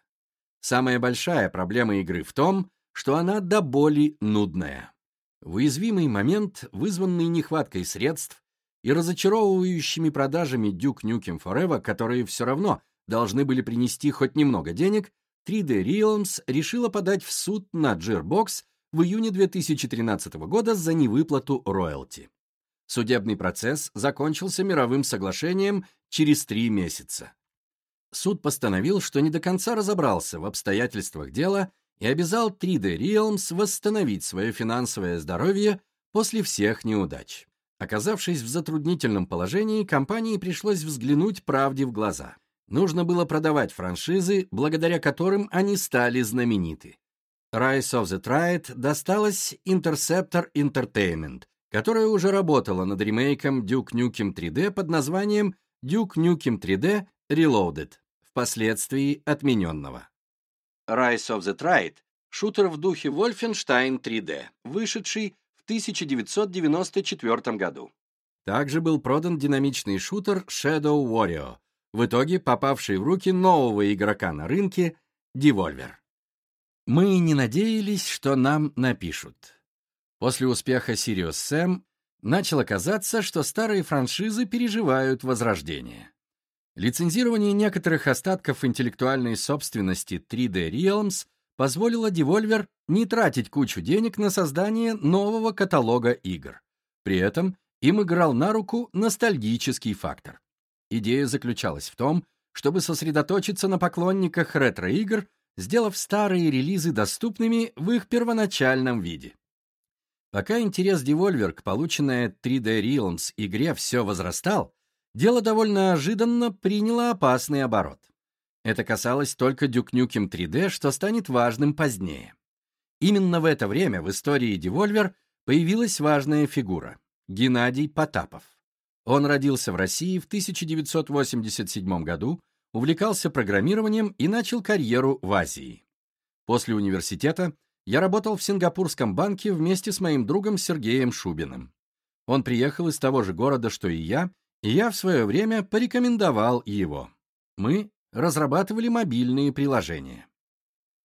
Самая большая проблема игры в том, что она до боли нудная. В уязвимый момент, вызванный нехваткой средств и разочаровывающими продажами Duke Nukem Forever, которые все равно должны были принести хоть немного денег, 3D Realms решила подать в суд на Gearbox в июне 2013 года за невыплату роялти. Судебный процесс закончился мировым соглашением через три месяца. Суд постановил, что не до конца разобрался в обстоятельствах дела и обязал 3D Realms восстановить свое финансовое здоровье после всех неудач. Оказавшись в затруднительном положении, компании пришлось взглянуть правде в глаза. Нужно было продавать франшизы, благодаря которым они стали знамениты. Rise of the Triad досталась Interceptor Entertainment, которая уже работала над ремейком Duke Nukem 3D под названием Duke Nukem 3D Reloaded, впоследствии отмененного. Rise of the Triad — шутер в духе Wolfenstein 3D, вышедший в 1994 году. Также был продан динамичный шутер Shadow Warrior, в итоге попавший в руки нового игрока на рынке Devolver. Мы не надеялись, что нам напишут. После успеха Sirius Sam начало казаться, что старые франшизы переживают возрождение. Лицензирование некоторых остатков интеллектуальной собственности 3D Realms позволило Devolver не тратить кучу денег на создание нового каталога игр. При этом им играл на руку ностальгический фактор. Идея заключалась в том, чтобы сосредоточиться на поклонниках ретро-игр, сделав старые релизы доступными в их первоначальном виде. Пока интерес Devolver к полученной от 3D Realms игре все возрастал, дело довольно ожиданно приняло опасный оборот. Это касалось только Duke Nukem 3D, что станет важным позднее. Именно в это время в истории Devolver появилась важная фигура — Геннадий Потапов. Он родился в России в 1987 году, увлекался программированием и начал карьеру в Азии. После университета я работал в Сингапурском банке вместе с моим другом Сергеем Шубиным. Он приехал из того же города, что и я, и я в свое время порекомендовал его. Мы разрабатывали мобильные приложения.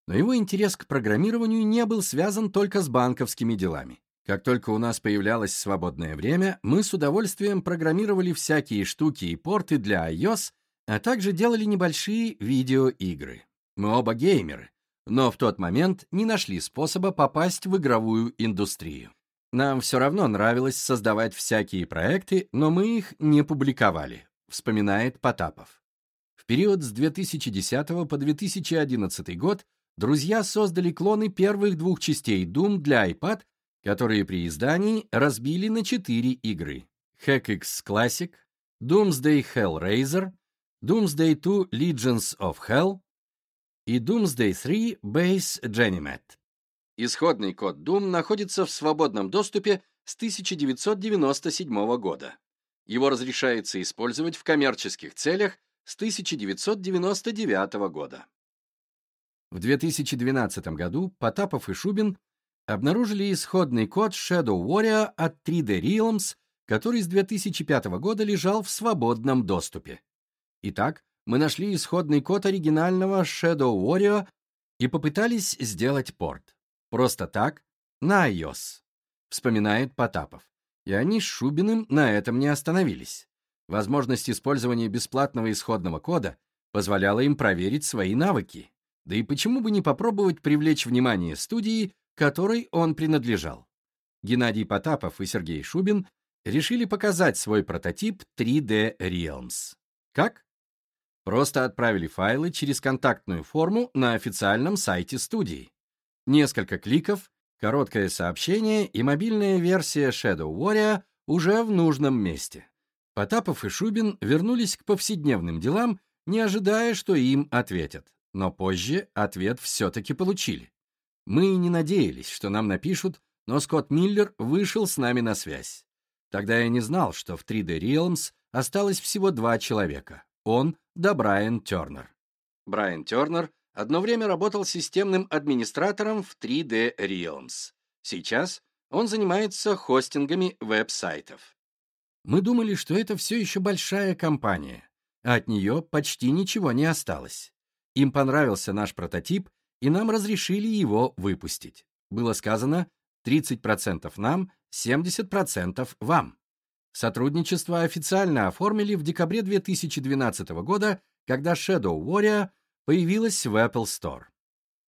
Но его интерес к программированию не был связан только с банковскими делами. Как только у нас появлялось свободное время, мы с удовольствием программировали всякие штуки и порты для iOS, а также делали небольшие видеоигры. Мы оба геймеры, но в тот момент не нашли способа попасть в игровую индустрию. Нам все равно нравилось создавать всякие проекты, но мы их не публиковали, вспоминает Потапов. В период с 2010 по 2011 год друзья создали клоны первых двух частей Doom для iPad, которые при издании разбили на четыре игры. HackX Classic, Doomsday Hellraiser, Doomsday 2 Legions of Hell, и Doomsday 3 Base Genimet. Исходный код Doom находится в свободном доступе с 1997 года. Его разрешается использовать в коммерческих целях с 1999 года. В 2012 году Потапов и Шубин обнаружили исходный код Shadow Warrior от 3D Realms, который с 2005 года лежал в свободном доступе. Итак, мы нашли исходный код оригинального Shadow Warrior и попытались сделать порт. Просто так, на iOS, вспоминает Потапов. И они с Шубиным на этом не остановились. Возможность использования бесплатного исходного кода позволяла им проверить свои навыки. Да и почему бы не попробовать привлечь внимание студии, которой он принадлежал? Геннадий Потапов и Сергей Шубин решили показать свой прототип 3D Realms. Как? Просто отправили файлы через контактную форму на официальном сайте студии. Несколько кликов, короткое сообщение и мобильная версия Shadow Warrior уже в нужном месте. Потапов и Шубин вернулись к повседневным делам, не ожидая, что им ответят. Но позже ответ все-таки получили. Мы не надеялись, что нам напишут, но Скотт Миллер вышел с нами на связь. Тогда я не знал, что в 3D Realms осталось всего два человека. Он да Брайан Тернер. Брайан Тернер одно время работал системным администратором в 3D Realms. Сейчас он занимается хостингами веб-сайтов. Мы думали, что это все еще большая компания, а от нее почти ничего не осталось. Им понравился наш прототип, и нам разрешили его выпустить. Было сказано 30% нам, 70% вам. Сотрудничество официально оформили в декабре 2012 года, когда Shadow Warrior появилась в Apple Store.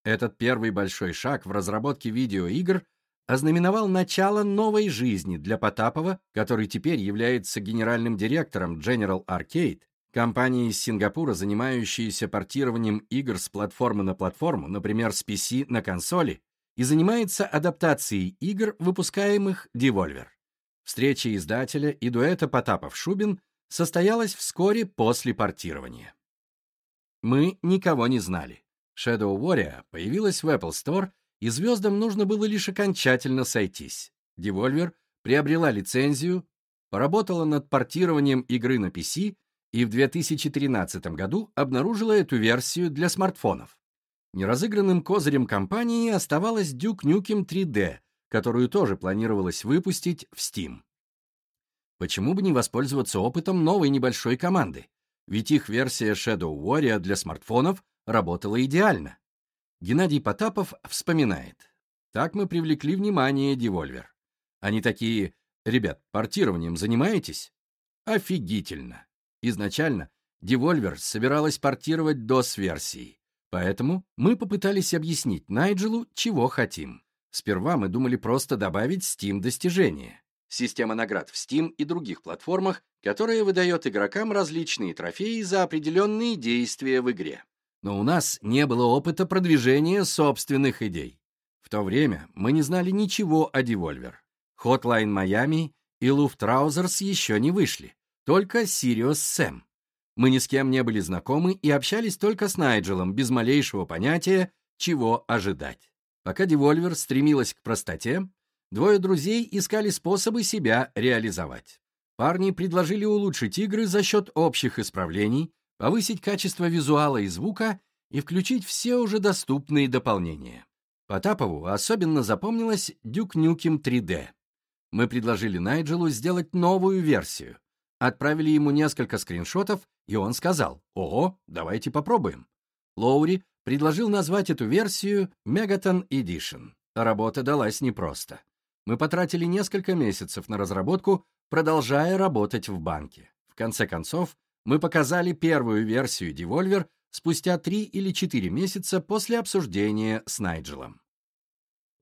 Этот первый большой шаг в разработке видеоигр ознаменовал начало новой жизни для Потапова, который теперь является генеральным директором General Arcade, компании из Сингапура, занимающейся портированием игр с платформы на платформу, например, с PC на консоли, и занимается адаптацией игр, выпускаемых Devolver. Встреча издателя и дуэта Потапов-Шубин состоялась вскоре после портирования. Мы никого не знали. Shadow Warrior появилась в Apple Store, и звездам нужно было лишь окончательно сойтись. Devolver приобрела лицензию, поработала над портированием игры на PC и в 2013 году обнаружила эту версию для смартфонов. Неразыгранным козырем компании оставалась Duke Nukem 3D, которую тоже планировалось выпустить в Steam. Почему бы не воспользоваться опытом новой небольшой команды? Ведь их версия Shadow Warrior для смартфонов работала идеально. Геннадий Потапов вспоминает. Так мы привлекли внимание Devolver. Они такие, ребят, портированием занимаетесь? Офигительно. Изначально Devolver собиралась портировать DOS-версии, поэтому мы попытались объяснить Найджелу, чего хотим. Сперва мы думали просто добавить Steam достижения. Система наград в Steam и других платформах, которая выдает игрокам различные трофеи за определенные действия в игре. но у нас не было опыта продвижения собственных идей. В то время мы не знали ничего о Devolver. Hotline Miami и Lufttrausers еще не вышли, только Sirius Sam. Мы ни с кем не были знакомы и общались только с Найджелом, без малейшего понятия, чего ожидать. Пока Devolver стремилась к простоте, двое друзей искали способы себя реализовать. Парни предложили улучшить игры за счет общих исправлений, повысить качество визуала и звука и включить все уже доступные дополнения. Потапову особенно запомнилась Duke Nukem 3D. Мы предложили Найджелу сделать новую версию. Отправили ему несколько скриншотов, и он сказал, «Ого, давайте попробуем». Лоури предложил назвать эту версию Megaton Edition. Работа далась непросто. Мы потратили несколько месяцев на разработку, продолжая работать в банке. В конце концов, мы показали первую версию Devolver спустя три или четыре месяца после обсуждения с Найджелом.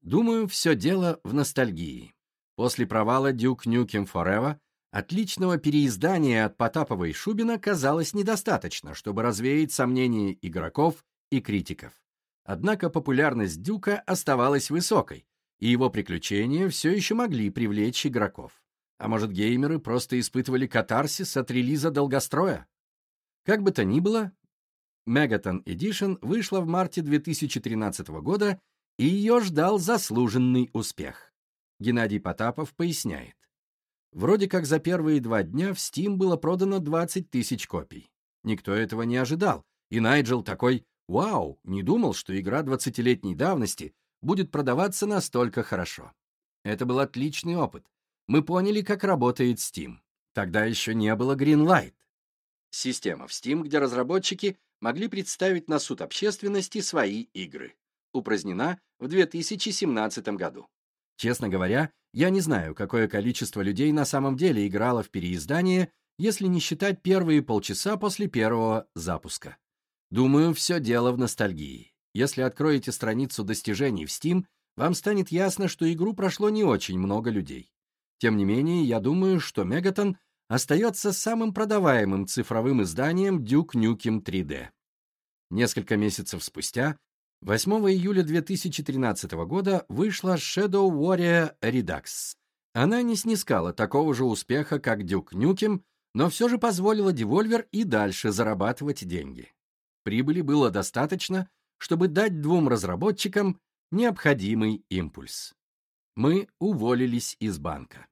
Думаю, все дело в ностальгии. После провала Duke Nukem Forever отличного переиздания от Потапова и Шубина казалось недостаточно, чтобы развеять сомнения игроков и критиков. Однако популярность Дюка оставалась высокой, и его приключения все еще могли привлечь игроков. А может, геймеры просто испытывали катарсис от релиза долгостроя? Как бы то ни было, Megaton Edition вышла в марте 2013 года, и ее ждал заслуженный успех. Геннадий Потапов поясняет. Вроде как за первые два дня в Steam было продано 20 тысяч копий. Никто этого не ожидал, и Найджел такой «Вау!» не думал, что игра 20-летней давности будет продаваться настолько хорошо. Это был отличный опыт, мы поняли, как работает Steam. Тогда еще не было Greenlight. Система в Steam, где разработчики могли представить на суд общественности свои игры. Упразднена в 2017 году. Честно говоря, я не знаю, какое количество людей на самом деле играло в переиздание, если не считать первые полчаса после первого запуска. Думаю, все дело в ностальгии. Если откроете страницу достижений в Steam, вам станет ясно, что игру прошло не очень много людей. Тем не менее, я думаю, что Мегатон остается самым продаваемым цифровым изданием Duke Nukem 3D. Несколько месяцев спустя, 8 июля 2013 года, вышла Shadow Warrior Redux. Она не снискала такого же успеха, как Duke Nukem, но все же позволила Devolver и дальше зарабатывать деньги. Прибыли было достаточно, чтобы дать двум разработчикам необходимый импульс мы уволились из банка.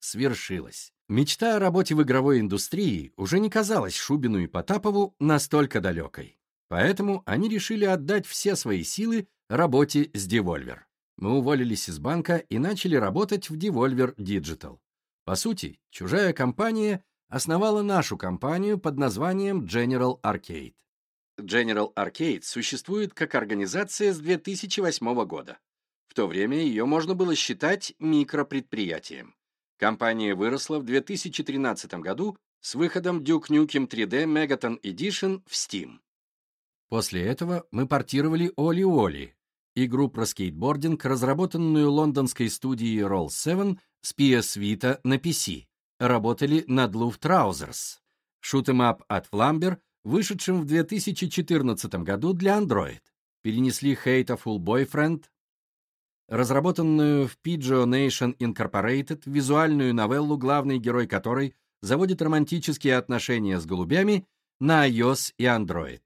Свершилось. Мечта о работе в игровой индустрии уже не казалась Шубину и Потапову настолько далекой. Поэтому они решили отдать все свои силы работе с Devolver. Мы уволились из банка и начали работать в Devolver Digital. По сути, чужая компания основала нашу компанию под названием General Arcade. General Arcade существует как организация с 2008 года. В то время ее можно было считать микропредприятием. Компания выросла в 2013 году с выходом Duke Nukem 3D Megaton Edition в Steam. После этого мы портировали Оли Оли, игру про скейтбординг, разработанную лондонской студией Roll7 с PS Vita на PC. Работали над Luft Trousers, шутем-ап от Flamber, вышедшим в 2014 году для Android. Перенесли Hateful Boyfriend, разработанную в Pidgeo Nation Incorporated визуальную новеллу, главный герой которой заводит романтические отношения с голубями на iOS и Android.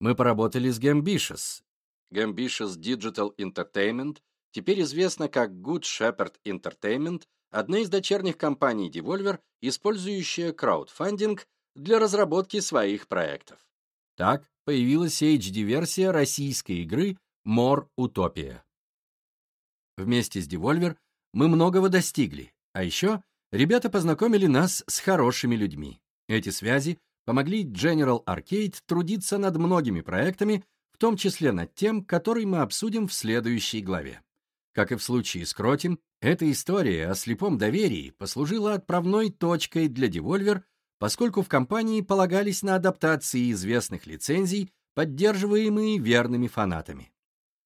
Мы поработали с Gambitious. Gambitious Digital Entertainment, теперь известна как Good Shepherd Entertainment, одна из дочерних компаний Devolver, использующая краудфандинг для разработки своих проектов. Так появилась HD-версия российской игры More Utopia. Вместе с Devolver мы многого достигли, а еще ребята познакомили нас с хорошими людьми. Эти связи помогли General Arcade трудиться над многими проектами, в том числе над тем, который мы обсудим в следующей главе. Как и в случае с Croteam, эта история о слепом доверии послужила отправной точкой для Devolver, поскольку в компании полагались на адаптации известных лицензий, поддерживаемые верными фанатами.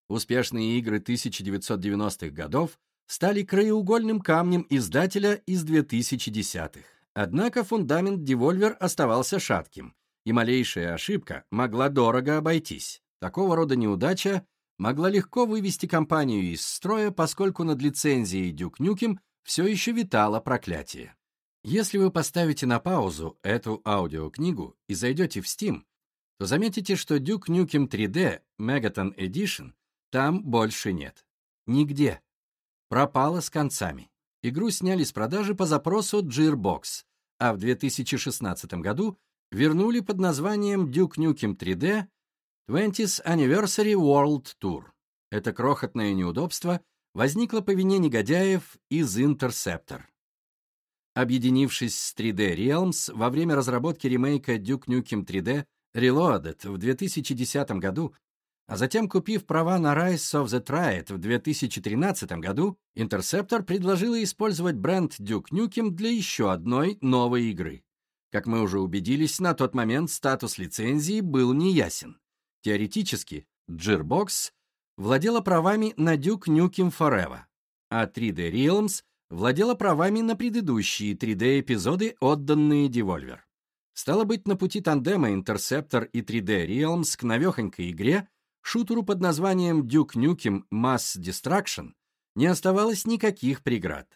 Успешные игры 1990-х годов стали краеугольным камнем издателя из 2010-х. Однако фундамент Devolver оставался шатким, и малейшая ошибка могла дорого обойтись. Такого рода неудача могла легко вывести компанию из строя, поскольку над лицензией Duke Nukem все еще витало проклятие. Если вы поставите на паузу эту аудиокнигу и зайдете в Steam, то заметите, что Duke Nukem 3D Megaton Edition там больше нет. Нигде. Пропала с концами. Игру сняли с продажи по запросу Gearbox, а в 2016 году вернули под названием Duke Nukem 3D 20th Anniversary World Tour. Это крохотное неудобство возникло по вине негодяев из Interceptor. Объединившись с 3D Realms во время разработки ремейка Duke Nukem 3D Reloaded в 2010 году, а затем купив права на Rise of the Triad в 2013 году, Interceptor предложила использовать бренд Duke Nukem для еще одной новой игры. Как мы уже убедились, на тот момент статус лицензии был неясен. Теоретически, Gearbox владела правами на Duke Nukem Forever, а 3D Realms владела правами на предыдущие 3D-эпизоды, отданные Devolver. Стало быть, на пути тандема Interceptor и 3D Realms к навехонькой игре, шутеру под названием Duke Nukem Mass Destruction, не оставалось никаких преград.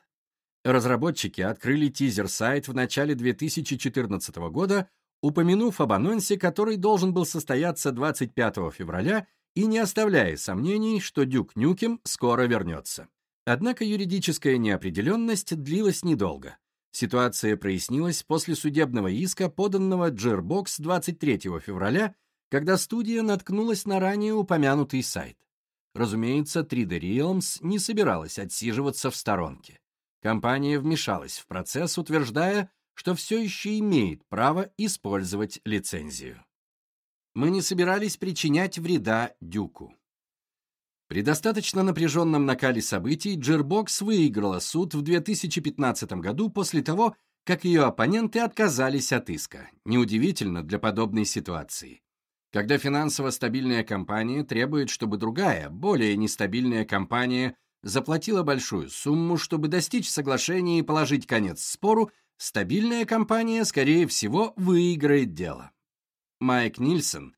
Разработчики открыли тизер-сайт в начале 2014 года, упомянув об анонсе, который должен был состояться 25 февраля и не оставляя сомнений, что Duke Nukem скоро вернется. Однако юридическая неопределенность длилась недолго. Ситуация прояснилась после судебного иска, поданного Gearbox 23 февраля, когда студия наткнулась на ранее упомянутый сайт. Разумеется, 3D Realms не собиралась отсиживаться в сторонке. Компания вмешалась в процесс, утверждая, что все еще имеет право использовать лицензию. Мы не собирались причинять вреда Дюку. При достаточно напряженном накале событий Gearbox выиграла суд в 2015 году после того, как ее оппоненты отказались от иска. Неудивительно для подобной ситуации. Когда финансово стабильная компания требует, чтобы другая, более нестабильная компания заплатила большую сумму, чтобы достичь соглашения и положить конец спору, стабильная компания, скорее всего, выиграет дело. Майк Нильсон,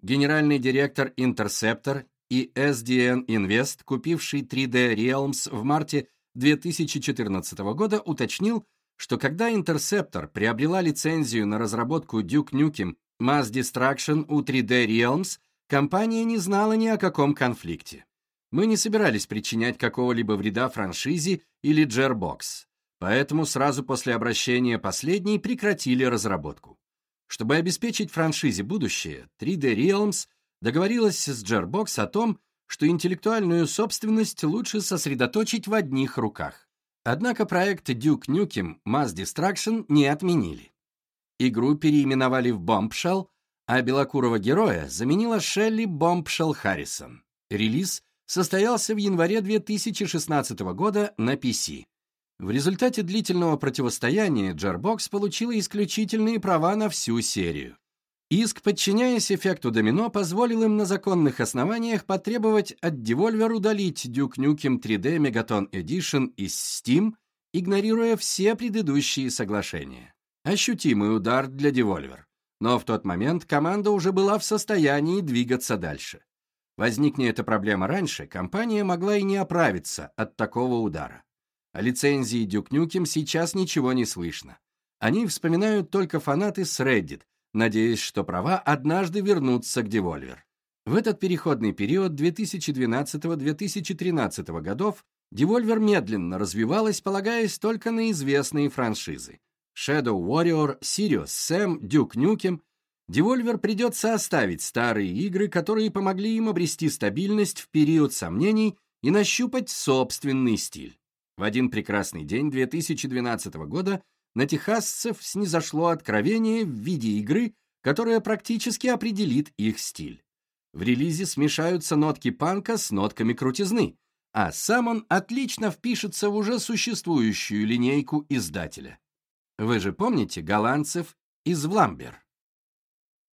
генеральный директор Interceptor и SDN Invest, купивший 3D Realms в марте 2014 года, уточнил, что когда Interceptor приобрела лицензию на разработку Duke Nukem Mass Destruction у 3D Realms, компания не знала ни о каком конфликте. Мы не собирались причинять какого-либо вреда франшизе или Gearbox, поэтому сразу после обращения последней прекратили разработку. Чтобы обеспечить франшизе будущее, 3D Realms – договорилась с Gearbox о том, что интеллектуальную собственность лучше сосредоточить в одних руках. Однако проект Duke Nukem Mass Destruction не отменили. Игру переименовали в Bombshell, а белокурого героя заменила Шелли Bombshell Харрисон. Релиз состоялся в январе 2016 года на PC. В результате длительного противостояния Gearbox получила исключительные права на всю серию. Иск, подчиняясь эффекту домино, позволил им на законных основаниях потребовать от Devolver удалить Duke Nukem 3D Megaton Edition из Steam, игнорируя все предыдущие соглашения. Ощутимый удар для Devolver. Но в тот момент команда уже была в состоянии двигаться дальше. Возникне эта проблема раньше, компания могла и не оправиться от такого удара. О лицензии Duke Nukem сейчас ничего не слышно. Они вспоминают только фанаты с Reddit, надеясь, что права однажды вернутся к Devolver. В этот переходный период 2012-2013 годов Devolver медленно развивалась, полагаясь только на известные франшизы. Shadow Warrior, Sirius Sam, Duke Nukem. Devolver придется оставить старые игры, которые помогли им обрести стабильность в период сомнений и нащупать собственный стиль. В один прекрасный день 2012 года на техасцев снизошло откровение в виде игры, которая практически определит их стиль. В релизе смешаются нотки панка с нотками крутизны, а сам он отлично впишется в уже существующую линейку издателя. Вы же помните голландцев из Вламбер?